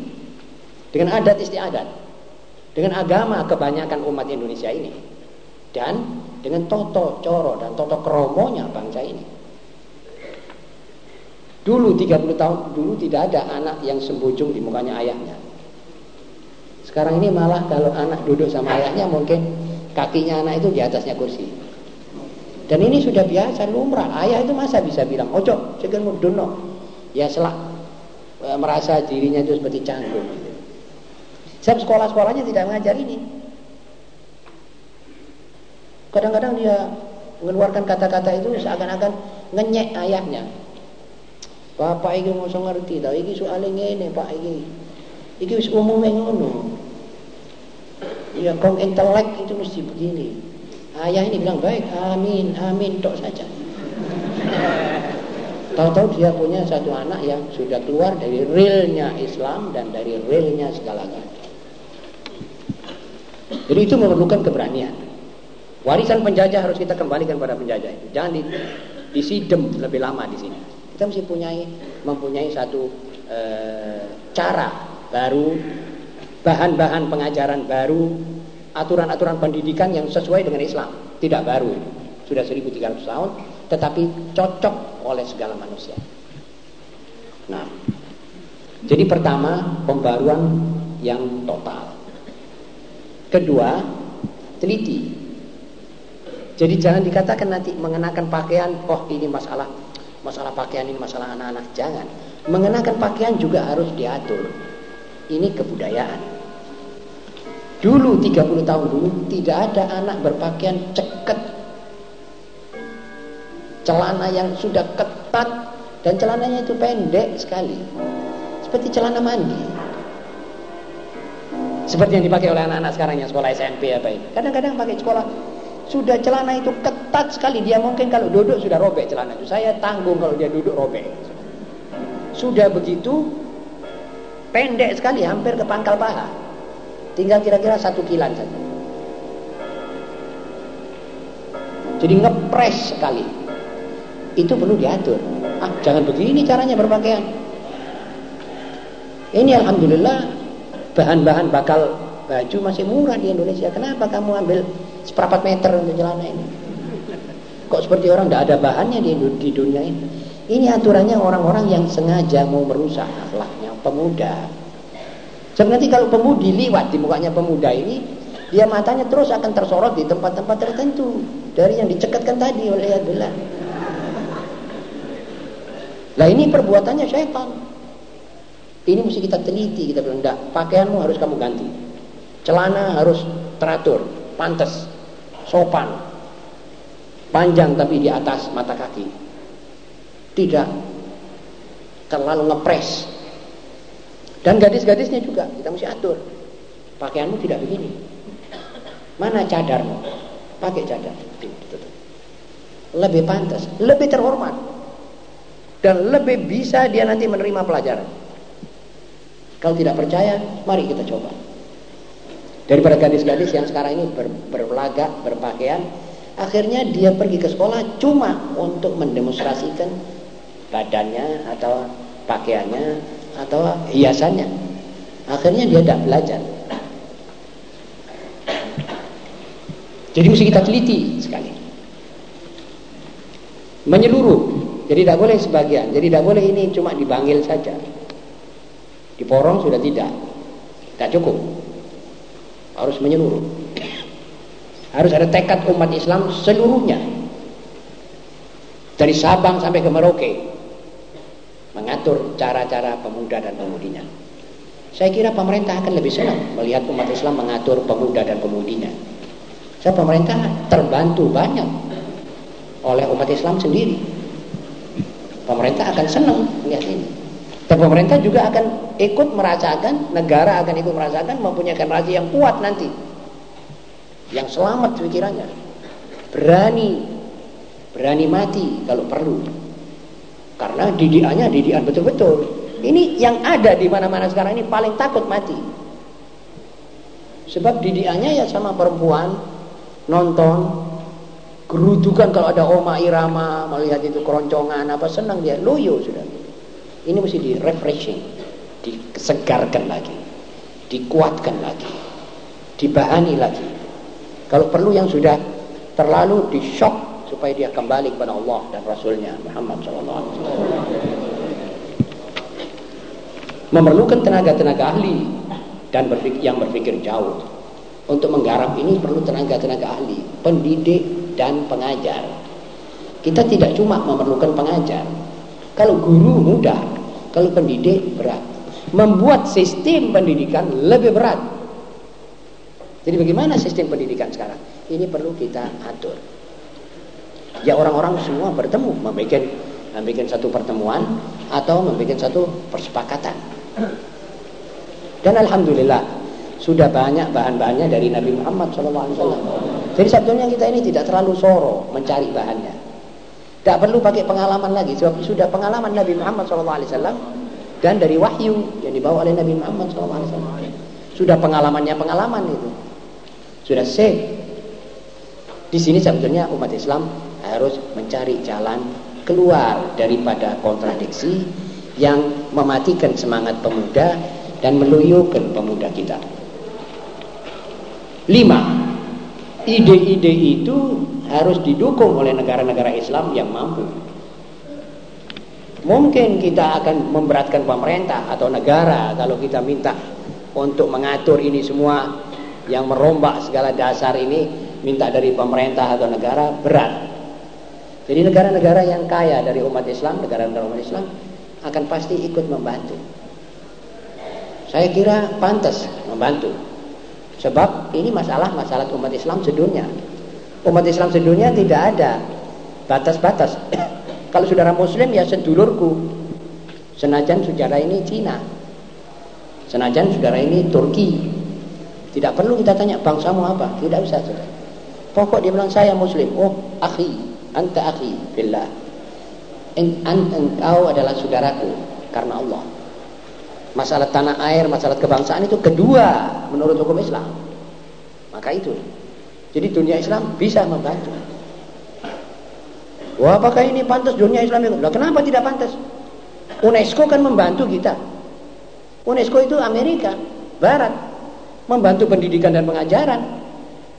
dengan adat istiadat, dengan agama kebanyakan umat Indonesia ini. Dan dengan toto coro dan toto kromonya bangsa ini. Dulu 30 tahun dulu tidak ada anak yang sembujung di mukanya ayahnya. Sekarang ini malah kalau anak duduk sama ayahnya mungkin kakinya anak itu di atasnya kursi. Dan ini sudah biasa lumrah. Ayah itu masa bisa bilang, "Ojo, jangan mudono." Ya selak e, merasa dirinya itu seperti canggung gitu. Sekolah-sekolahnya tidak mengajar ini. Kadang-kadang dia mengeluarkan kata-kata itu seakan-akan ngenyek ayahnya. Bapak ini mau ngerti tau ini soalnya ngene Pak ini. Iki wis umumnya ngono. Ya kong intelek itu mesti begini. Ayah ini bilang baik, amin, amin, tok saja. Tahu-tahu dia punya satu anak yang sudah keluar dari realnya Islam dan dari realnya segala galanya. Jadi itu memerlukan keberanian. Warisan penjajah harus kita kembalikan pada penjajah itu. Jangan di, disidem lebih lama di sini. Kita mesti punyai mempunyai satu e, cara baru, bahan-bahan pengajaran baru, aturan-aturan pendidikan yang sesuai dengan Islam. Tidak baru, sudah 1300 tahun, tetapi cocok oleh segala manusia. Nah, jadi pertama pembaruan yang total. Kedua, teliti. Jadi jangan dikatakan nanti mengenakan pakaian, oh ini masalah masalah pakaian ini masalah anak-anak. Jangan. Mengenakan pakaian juga harus diatur. Ini kebudayaan. Dulu 30 tahun dulu tidak ada anak berpakaian ceket. Celana yang sudah ketat dan celananya itu pendek sekali. Seperti celana mandi. Seperti yang dipakai oleh anak-anak sekarang yang sekolah SMP apa ini. Kadang-kadang pakai sekolah sudah celana itu ketat sekali. Dia mungkin kalau duduk sudah robek celana itu. Saya tanggung kalau dia duduk robek. Sudah begitu pendek sekali hampir ke pangkal paha. Tinggal kira-kira satu kilan saja. Jadi ngepres sekali. Itu perlu diatur. Ah, jangan begini caranya berpakaian. Ini alhamdulillah bahan-bahan bakal baju masih murah di Indonesia. Kenapa kamu ambil seperempat meter untuk celana ini. Kok seperti orang tidak ada bahannya di, di dunia ini. Ini aturannya orang-orang yang sengaja mau merusak akhlaknya pemuda. Sebab nanti kalau pemudi liwat di mukanya pemuda ini, dia matanya terus akan tersorot di tempat-tempat tertentu dari yang dicekatkan tadi oleh Abdullah. Lah ini perbuatannya syaitan. Ini mesti kita teliti, kita bilang, pakaianmu harus kamu ganti. Celana harus teratur, pantas sopan, panjang tapi di atas mata kaki. Tidak terlalu ngepres. Dan gadis-gadisnya juga kita mesti atur. Pakaianmu tidak begini. Mana cadarmu? Pakai cadar. Lebih pantas, lebih terhormat. Dan lebih bisa dia nanti menerima pelajaran. Kalau tidak percaya, mari kita coba. Daripada gadis-gadis yang sekarang ini ber, berlagak, berpakaian, akhirnya dia pergi ke sekolah cuma untuk mendemonstrasikan badannya atau pakaiannya atau hiasannya. Akhirnya dia tidak belajar. Jadi mesti kita teliti sekali. Menyeluruh. Jadi tidak boleh sebagian. Jadi tidak boleh ini cuma dibanggil saja. Diporong sudah tidak. Tidak cukup harus menyeluruh. Harus ada tekad umat Islam seluruhnya. Dari Sabang sampai ke Merauke. Mengatur cara-cara pemuda dan pemudinya. Saya kira pemerintah akan lebih senang melihat umat Islam mengatur pemuda dan pemudinya. Saya pemerintah terbantu banyak oleh umat Islam sendiri. Pemerintah akan senang melihat ini. Dan pemerintah juga akan ikut merasakan, negara akan ikut merasakan mempunyai generasi yang kuat nanti. Yang selamat pikirannya. Berani. Berani mati kalau perlu. Karena didikannya didikan betul-betul. Ini yang ada di mana-mana sekarang ini paling takut mati. Sebab didikannya ya sama perempuan nonton gerudukan kalau ada oma irama melihat itu keroncongan apa senang dia loyo sudah ini mesti di refreshing, disegarkan lagi, dikuatkan lagi, dibahani lagi. Kalau perlu yang sudah terlalu di shock supaya dia kembali kepada Allah dan Rasulnya Muhammad SAW. Memerlukan tenaga-tenaga ahli dan berpikir, yang berpikir jauh. Untuk menggarap ini perlu tenaga-tenaga ahli, pendidik dan pengajar. Kita tidak cuma memerlukan pengajar. Kalau guru mudah, kalau pendidik berat. Membuat sistem pendidikan lebih berat. Jadi bagaimana sistem pendidikan sekarang? Ini perlu kita atur. Ya orang-orang semua bertemu, membuat membuat satu pertemuan atau membuat satu persepakatan. Dan alhamdulillah sudah banyak bahan-bahannya dari Nabi Muhammad SAW. Jadi sebetulnya kita ini tidak terlalu soro mencari bahannya. Tidak perlu pakai pengalaman lagi sebab sudah pengalaman Nabi Muhammad SAW dan dari wahyu yang dibawa oleh Nabi Muhammad SAW. Sudah pengalamannya pengalaman itu. Sudah safe. Di sini sebetulnya umat Islam harus mencari jalan keluar daripada kontradiksi yang mematikan semangat pemuda dan meluyukan pemuda kita. Lima, ide-ide itu harus didukung oleh negara-negara Islam yang mampu. Mungkin kita akan memberatkan pemerintah atau negara kalau kita minta untuk mengatur ini semua yang merombak segala dasar ini minta dari pemerintah atau negara berat. Jadi negara-negara yang kaya dari umat Islam, negara-negara umat Islam akan pasti ikut membantu. Saya kira pantas membantu. Sebab ini masalah-masalah umat Islam sedunia. Umat Islam sedunia tidak ada batas-batas. Kalau saudara muslim ya sedulurku. Senajan saudara ini Cina. Senajan saudara ini Turki. Tidak perlu kita tanya bangsamu apa. Tidak usah saudara. Pokok dia bilang saya muslim. Oh akhi. Anta akhi. Billah. Engkau adalah saudaraku. Karena Allah. Masalah tanah air, masalah kebangsaan itu kedua menurut hukum Islam. Maka itu. Jadi dunia Islam bisa membantu. Wah, apakah ini pantas dunia Islam itu? Lah, kenapa tidak pantas? UNESCO kan membantu kita. UNESCO itu Amerika Barat membantu pendidikan dan pengajaran.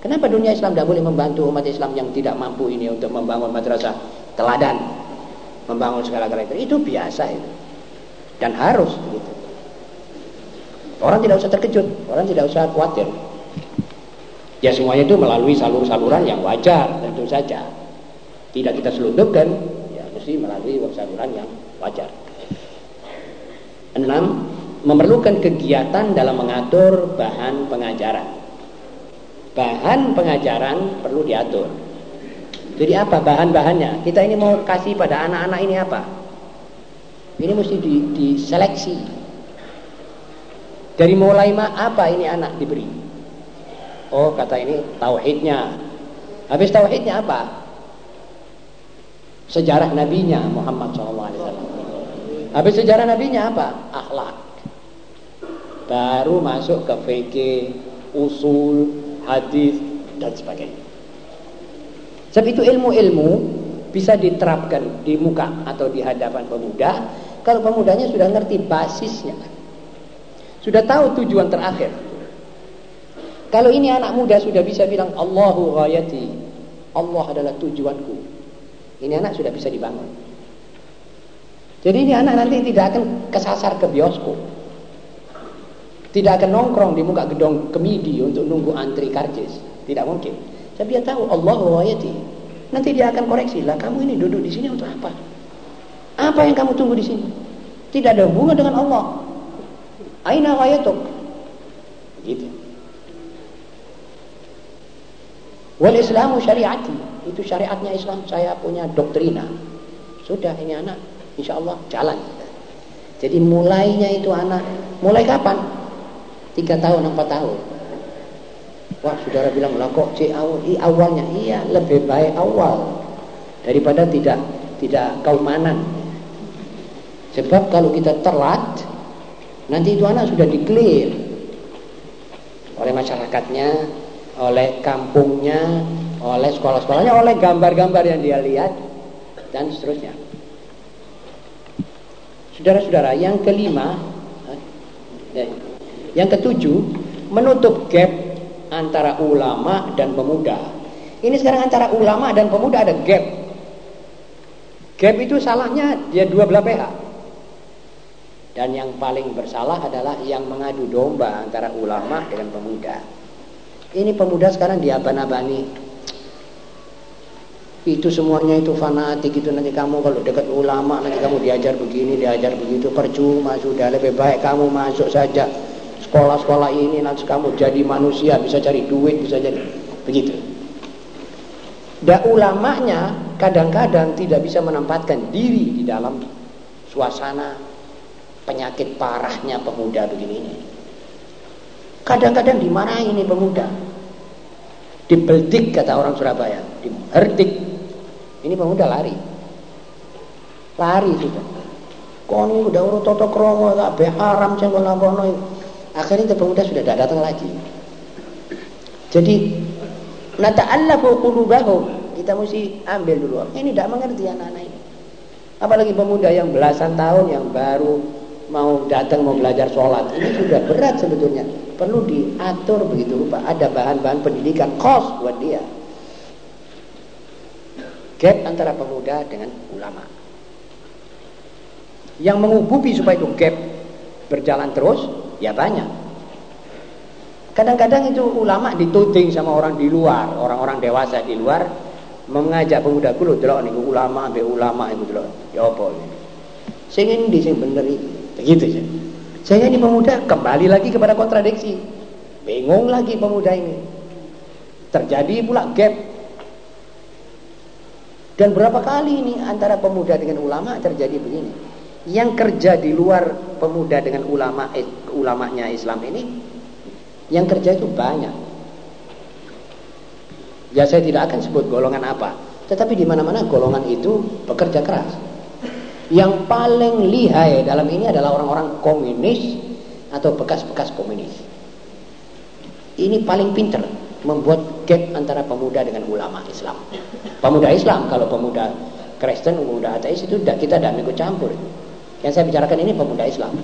Kenapa dunia Islam tidak boleh membantu umat Islam yang tidak mampu ini untuk membangun madrasah teladan, membangun segala-galanya itu biasa itu dan harus begitu. Orang tidak usah terkejut, orang tidak usah khawatir. Ya semuanya itu melalui salur-saluran yang wajar tentu saja. Tidak kita selundupkan, ya mesti melalui saluran yang wajar. Enam, memerlukan kegiatan dalam mengatur bahan pengajaran. Bahan pengajaran perlu diatur. Jadi apa bahan-bahannya? Kita ini mau kasih pada anak-anak ini apa? Ini mesti diseleksi. Dari mulai ma apa ini anak diberi? Oh kata ini tauhidnya. Habis tauhidnya apa? Sejarah nabinya Muhammad SAW. Habis sejarah nabinya apa? Akhlak. Baru masuk ke fikih, usul, hadis dan sebagainya. Sebab itu ilmu-ilmu bisa diterapkan di muka atau di hadapan pemuda kalau pemudanya sudah ngerti basisnya. Sudah tahu tujuan terakhir. Kalau ini anak muda sudah bisa bilang Allahu ghayati. Allah adalah tujuanku. Ini anak sudah bisa dibangun. Jadi ini anak nanti tidak akan kesasar ke bioskop. Tidak akan nongkrong di muka gedung kemidi untuk nunggu antri karcis. Tidak mungkin. Tapi dia tahu Allahu ghayati. Nanti dia akan koreksi. Lah kamu ini duduk di sini untuk apa? Apa yang kamu tunggu di sini? Tidak ada hubungan dengan Allah. Aina ghayatuk? Gitu. Wal Islamu syariati. Itu syariatnya Islam. Saya punya doktrina. Sudah ini anak. Insya Allah jalan. Jadi mulainya itu anak. Mulai kapan? Tiga tahun, empat tahun. Wah saudara bilang lah kok cik awal, i, awalnya iya lebih baik awal daripada tidak tidak kaumanan. Sebab kalau kita telat nanti itu anak sudah diklir oleh masyarakatnya, oleh kampungnya, oleh sekolah-sekolahnya, oleh gambar-gambar yang dia lihat dan seterusnya. Saudara-saudara, yang kelima, eh, yang ketujuh, menutup gap antara ulama dan pemuda. Ini sekarang antara ulama dan pemuda ada gap. Gap itu salahnya dia dua belah pihak. Dan yang paling bersalah adalah yang mengadu domba antara ulama dengan pemuda. Ini pemuda sekarang diaban-abani. Itu semuanya itu fanatik itu nanti kamu kalau dekat ulama nanti kamu diajar begini, diajar begitu percuma sudah lebih baik kamu masuk saja sekolah-sekolah ini nanti kamu jadi manusia bisa cari duit bisa jadi begitu. Dan ulamanya kadang-kadang tidak bisa menempatkan diri di dalam suasana penyakit parahnya pemuda begini ini. Kadang-kadang dimarahi ini pemuda. Dibeldik kata orang Surabaya, diherdik. Ini pemuda lari. Lari sudah. Koni udah urut toto kromo be haram cengkol lakono. Akhirnya pemuda sudah tidak datang lagi. Jadi nata'allafu qulubahum. Kita mesti ambil dulu. Ini tidak mengerti anak-anak ini. Apalagi pemuda yang belasan tahun yang baru mau datang mau belajar sholat. Ini sudah berat sebetulnya. Perlu diatur begitu rupa. Ada bahan-bahan pendidikan kos buat dia. Gap antara pemuda dengan ulama. Yang mengububi supaya itu gap berjalan terus ya banyak. Kadang-kadang itu ulama dituding sama orang di luar, orang-orang dewasa di luar mengajak pemuda kulo delok niku ulama ambek ulama itu delok. Ya apa? Sing endi sing bener iki? Begitu saja. Saya ini pemuda kembali lagi kepada kontradiksi. Bingung lagi pemuda ini. Terjadi pula gap. Dan berapa kali ini antara pemuda dengan ulama terjadi begini. Yang kerja di luar pemuda dengan ulama eh, ulamanya Islam ini yang kerja itu banyak. Ya saya tidak akan sebut golongan apa, tetapi di mana-mana golongan itu bekerja keras. Yang paling lihai dalam ini adalah orang-orang komunis atau bekas-bekas komunis. Ini paling pinter membuat gap antara pemuda dengan ulama Islam. Pemuda Islam kalau pemuda Kristen, pemuda ateis itu kita tidak ikut campur. Yang saya bicarakan ini pemuda Islam.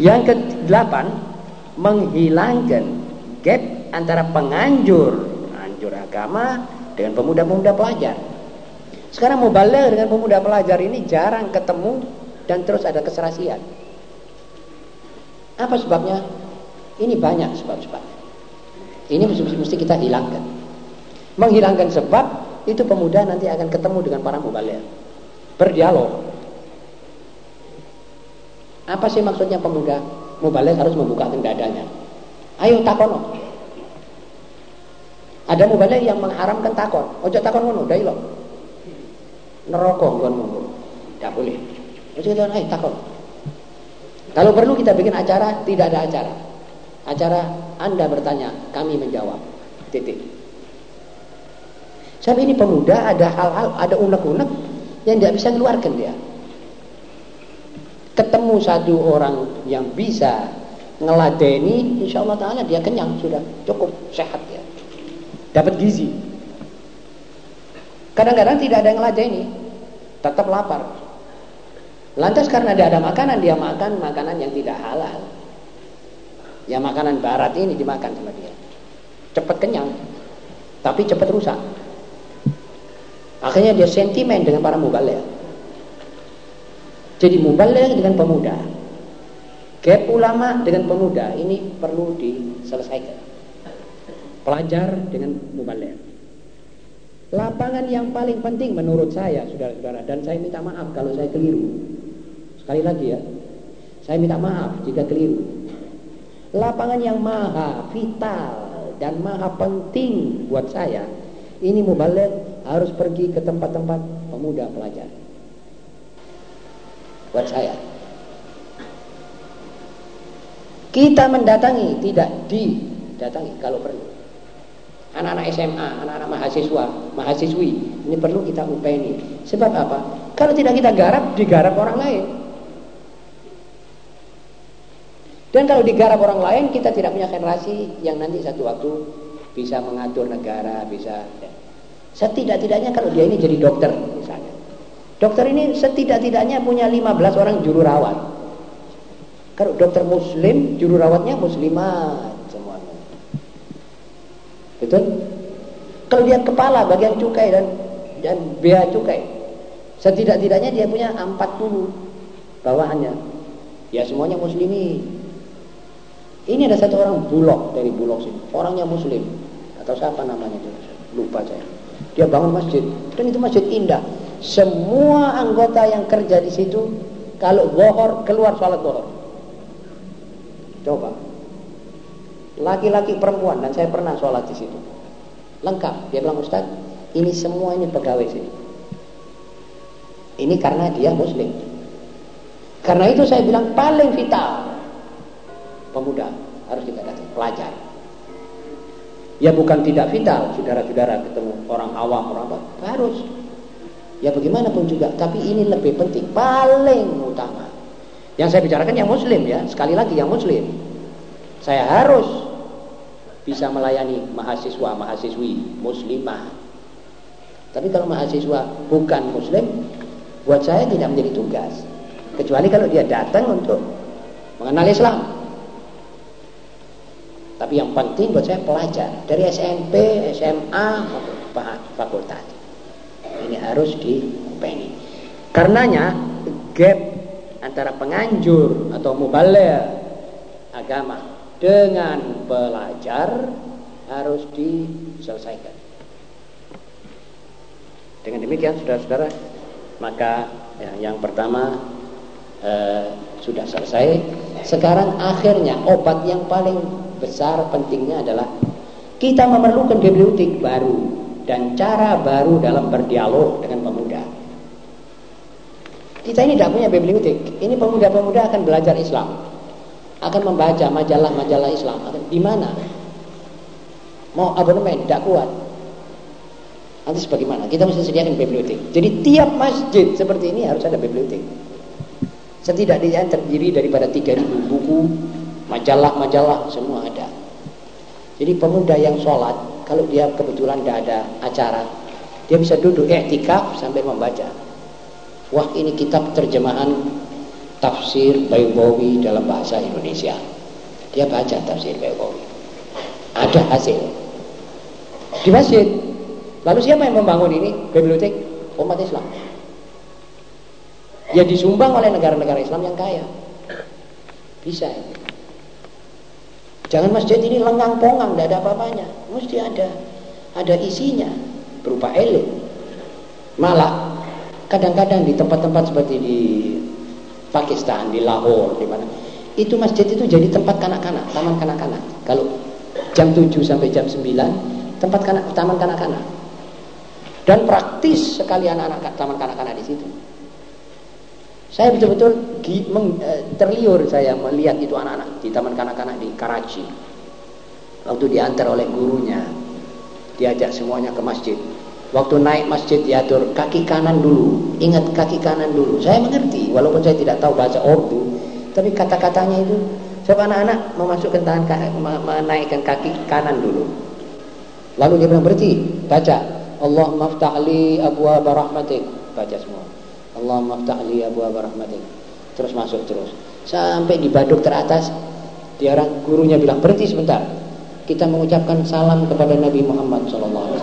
Yang ke-8 menghilangkan gap antara penganjur anjur agama dengan pemuda-pemuda pelajar. Sekarang mau balik dengan pemuda pelajar ini jarang ketemu dan terus ada keserasian. Apa sebabnya? Ini banyak sebab-sebabnya. Ini mesti, kita hilangkan. Menghilangkan sebab itu pemuda nanti akan ketemu dengan para mubalik. Berdialog. Apa sih maksudnya pemuda? Mubalik harus membuka dadanya. Ayo takono. Ada mubalik yang mengharamkan takon. Ojo takon ngono, dai lo. Neraka nggon ngono. Tidak boleh. Ojo kita ayo takon. Kalau perlu kita bikin acara, tidak ada acara. Acara Anda bertanya, kami menjawab. Titik. Sebab ini pemuda ada hal-hal, ada unek-unek yang tidak bisa keluarkan dia ketemu satu orang yang bisa ngeladeni insya Allah Ta'ala dia kenyang sudah cukup sehat ya dapat gizi kadang-kadang tidak ada yang ngeladeni tetap lapar lantas karena tidak ada makanan dia makan makanan yang tidak halal ya makanan barat ini dimakan sama dia cepat kenyang tapi cepat rusak akhirnya dia sentimen dengan para mubalik jadi mubalik dengan pemuda. Gap ulama dengan pemuda ini perlu diselesaikan. Pelajar dengan mubalik. Lapangan yang paling penting menurut saya, saudara-saudara, dan saya minta maaf kalau saya keliru. Sekali lagi ya, saya minta maaf jika keliru. Lapangan yang maha vital dan maha penting buat saya, ini mubalik harus pergi ke tempat-tempat pemuda pelajar buat saya. Kita mendatangi, tidak didatangi kalau perlu. Anak-anak SMA, anak-anak mahasiswa, mahasiswi, ini perlu kita upeni. Sebab apa? Kalau tidak kita garap, digarap orang lain. Dan kalau digarap orang lain, kita tidak punya generasi yang nanti satu waktu bisa mengatur negara, bisa setidak-tidaknya kalau dia ini jadi dokter misalnya. Dokter ini setidak-tidaknya punya 15 orang juru rawat. Kalau dokter muslim, juru rawatnya semuanya. Kalau dia kepala bagian cukai dan dan bea cukai, setidak-tidaknya dia punya 40 bawahannya. Ya semuanya muslimi. Ini ada satu orang bulog dari bulog sini. Orangnya muslim. Atau siapa namanya itu? Lupa saya. Dia bangun masjid. Dan itu masjid indah. Semua anggota yang kerja di situ kalau bohor keluar sholat bohor. Coba. Laki-laki perempuan dan saya pernah sholat di situ. Lengkap. Dia bilang Ustaz, ini semua ini pegawai sini. Ini karena dia muslim. Karena itu saya bilang paling vital pemuda harus kita datang pelajar. Ya bukan tidak vital, saudara-saudara ketemu orang awam orang apa harus Ya bagaimanapun juga, tapi ini lebih penting, paling utama. Yang saya bicarakan yang muslim ya, sekali lagi yang muslim. Saya harus bisa melayani mahasiswa, mahasiswi muslimah. Tapi kalau mahasiswa bukan muslim, buat saya tidak menjadi tugas. Kecuali kalau dia datang untuk mengenal Islam. Tapi yang penting buat saya pelajar dari SMP, SMA, fakultas ini harus diopeni. Karenanya gap antara penganjur atau mubaligh agama dengan pelajar harus diselesaikan. Dengan demikian saudara-saudara, maka ya, yang pertama eh, sudah selesai. Sekarang akhirnya obat yang paling besar pentingnya adalah kita memerlukan bibliotek baru dan cara baru dalam berdialog dengan pemuda. Kita ini tidak punya bibliotek. Ini pemuda-pemuda akan belajar Islam, akan membaca majalah-majalah Islam. Di mana? Mau abonemen tidak kuat. Nanti sebagaimana? Kita mesti sediakan bibliotek. Jadi tiap masjid seperti ini harus ada bibliotek. Setidaknya terdiri daripada 3000 buku, majalah-majalah semua ada. Jadi pemuda yang sholat kalau dia kebetulan tidak ada acara dia bisa duduk etikaf sampai membaca wah ini kitab terjemahan tafsir Bayubawi dalam bahasa Indonesia. Dia baca tafsir Bayubawi ada hasil. Di masjid. Lalu siapa yang membangun ini? Bibliotek umat Islam. Ya disumbang oleh negara-negara Islam yang kaya. Bisa ini. Jangan masjid ini lengang pongang, tidak ada apa-apanya. Mesti ada. Ada isinya. Berupa elit. Malah kadang-kadang di tempat-tempat seperti di Pakistan, di Lahore, di mana itu masjid itu jadi tempat kanak-kanak, taman kanak-kanak. Kalau jam 7 sampai jam 9 tempat kanak, taman kanak-kanak. Dan praktis sekali anak-anak taman kanak-kanak di situ. Saya betul-betul eh, terliur saya melihat itu anak-anak di taman kanak-kanak di Karachi. Waktu diantar oleh gurunya, diajak semuanya ke masjid. Waktu naik masjid diatur kaki kanan dulu, ingat kaki kanan dulu. Saya mengerti, walaupun saya tidak tahu bahasa Urdu, tapi kata-katanya itu sebab anak-anak memasukkan tangan menaikkan kaki kanan dulu. Lalu dia bilang berhenti, baca Allah maftahli abu rahmatik, baca semua. Allahumma aftah li abwaab rahmatik. Terus masuk terus. Sampai di baduk teratas, dia orang gurunya bilang, "Berhenti sebentar. Kita mengucapkan salam kepada Nabi Muhammad wasallam."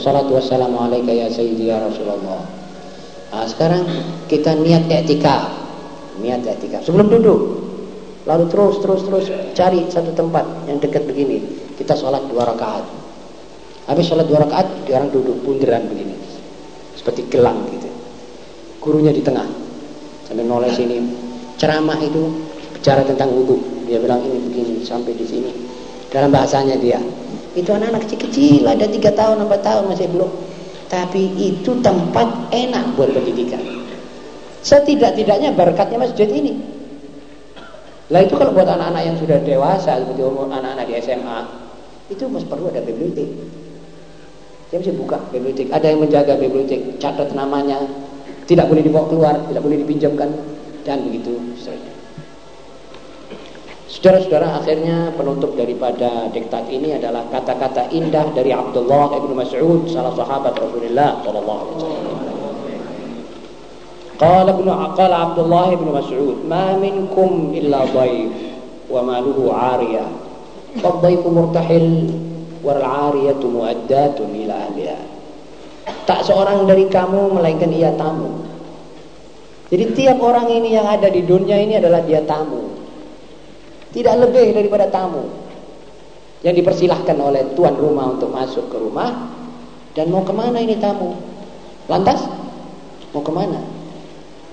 Wassalatu wassalamu alayka ya sayyidi ya Rasulullah. Nah, sekarang kita niat i'tikaf. Niat i'tikaf sebelum duduk. Lalu terus terus terus cari satu tempat yang dekat begini. Kita sholat dua rakaat. Habis sholat dua rakaat, orang duduk bunderan begini. Seperti gelang gitu gurunya di tengah sambil noleh sini ceramah itu bicara tentang wudhu dia bilang ini begini sampai di sini dalam bahasanya dia itu anak-anak kecil-kecil ada tiga tahun empat tahun masih belum. Tapi itu tempat enak buat pendidikan. Setidak-tidaknya berkatnya masjid ini. Lah itu kalau buat anak-anak yang sudah dewasa seperti umur anak-anak di SMA itu masih perlu ada bibliotek. Dia mesti buka bibliotek. Ada yang menjaga bibliotek catat namanya. Tidak boleh dibawa keluar, tidak boleh dipinjamkan. Dan begitu seterusnya. Saudara-saudara, akhirnya penutup daripada diktat ini adalah kata-kata indah dari Abdullah ibnu Mas'ud, salah sahabat Rasulullah sallallahu alaihi wasallam. Qala ibnu qala Abdullah ibnu Mas'ud, "Ma minkum illa dhaif wa maluhu 'ariyah." Fadhaifu murtahil wal 'ariyatu mu'addatun ila ahliha. Tak seorang dari kamu melainkan ia tamu. Jadi tiap orang ini yang ada di dunia ini adalah dia tamu. Tidak lebih daripada tamu. Yang dipersilahkan oleh tuan rumah untuk masuk ke rumah. Dan mau ke mana ini tamu? Lantas? Mau ke mana?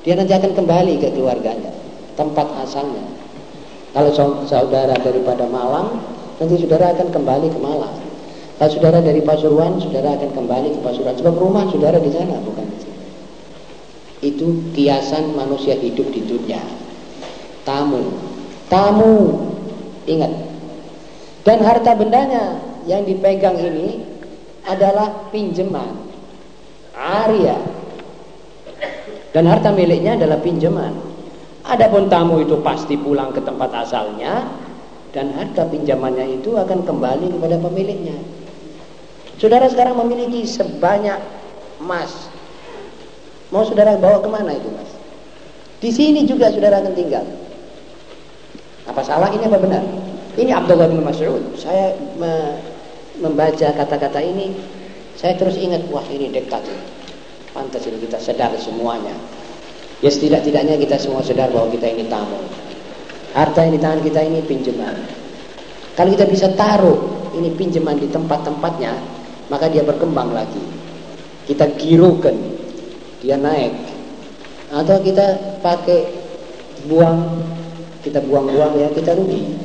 Dia nanti akan kembali ke keluarganya. Tempat asalnya. Kalau saudara daripada Malang, nanti saudara akan kembali ke Malang. Kalau saudara dari Pasuruan, saudara akan kembali ke Pasuruan. Sebab rumah saudara di sana, bukan di sini. Itu kiasan manusia hidup di dunia. Tamu. Tamu. Ingat. Dan harta bendanya yang dipegang ini adalah pinjaman. Arya. Dan harta miliknya adalah pinjaman. Adapun tamu itu pasti pulang ke tempat asalnya dan harta pinjamannya itu akan kembali kepada pemiliknya. Saudara sekarang memiliki sebanyak emas. Mau saudara bawa ke mana itu mas? Di sini juga saudara akan tinggal. Apa salah ini apa benar? Ini Abdullah bin Mas'ud. Saya me membaca kata-kata ini, saya terus ingat wah ini dekat. Pantas ini kita sadar semuanya. Ya setidak-tidaknya kita semua sadar bahwa kita ini tamu. Harta yang di tangan kita ini pinjaman. Kalau kita bisa taruh ini pinjaman di tempat-tempatnya, maka dia berkembang lagi. Kita girokan, dia naik. Atau kita pakai buang, kita buang-buang ya kita rugi.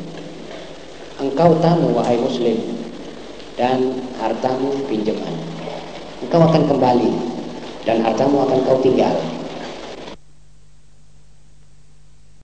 Engkau tamu wahai muslim dan hartamu pinjaman. Engkau akan kembali dan hartamu akan kau tinggal.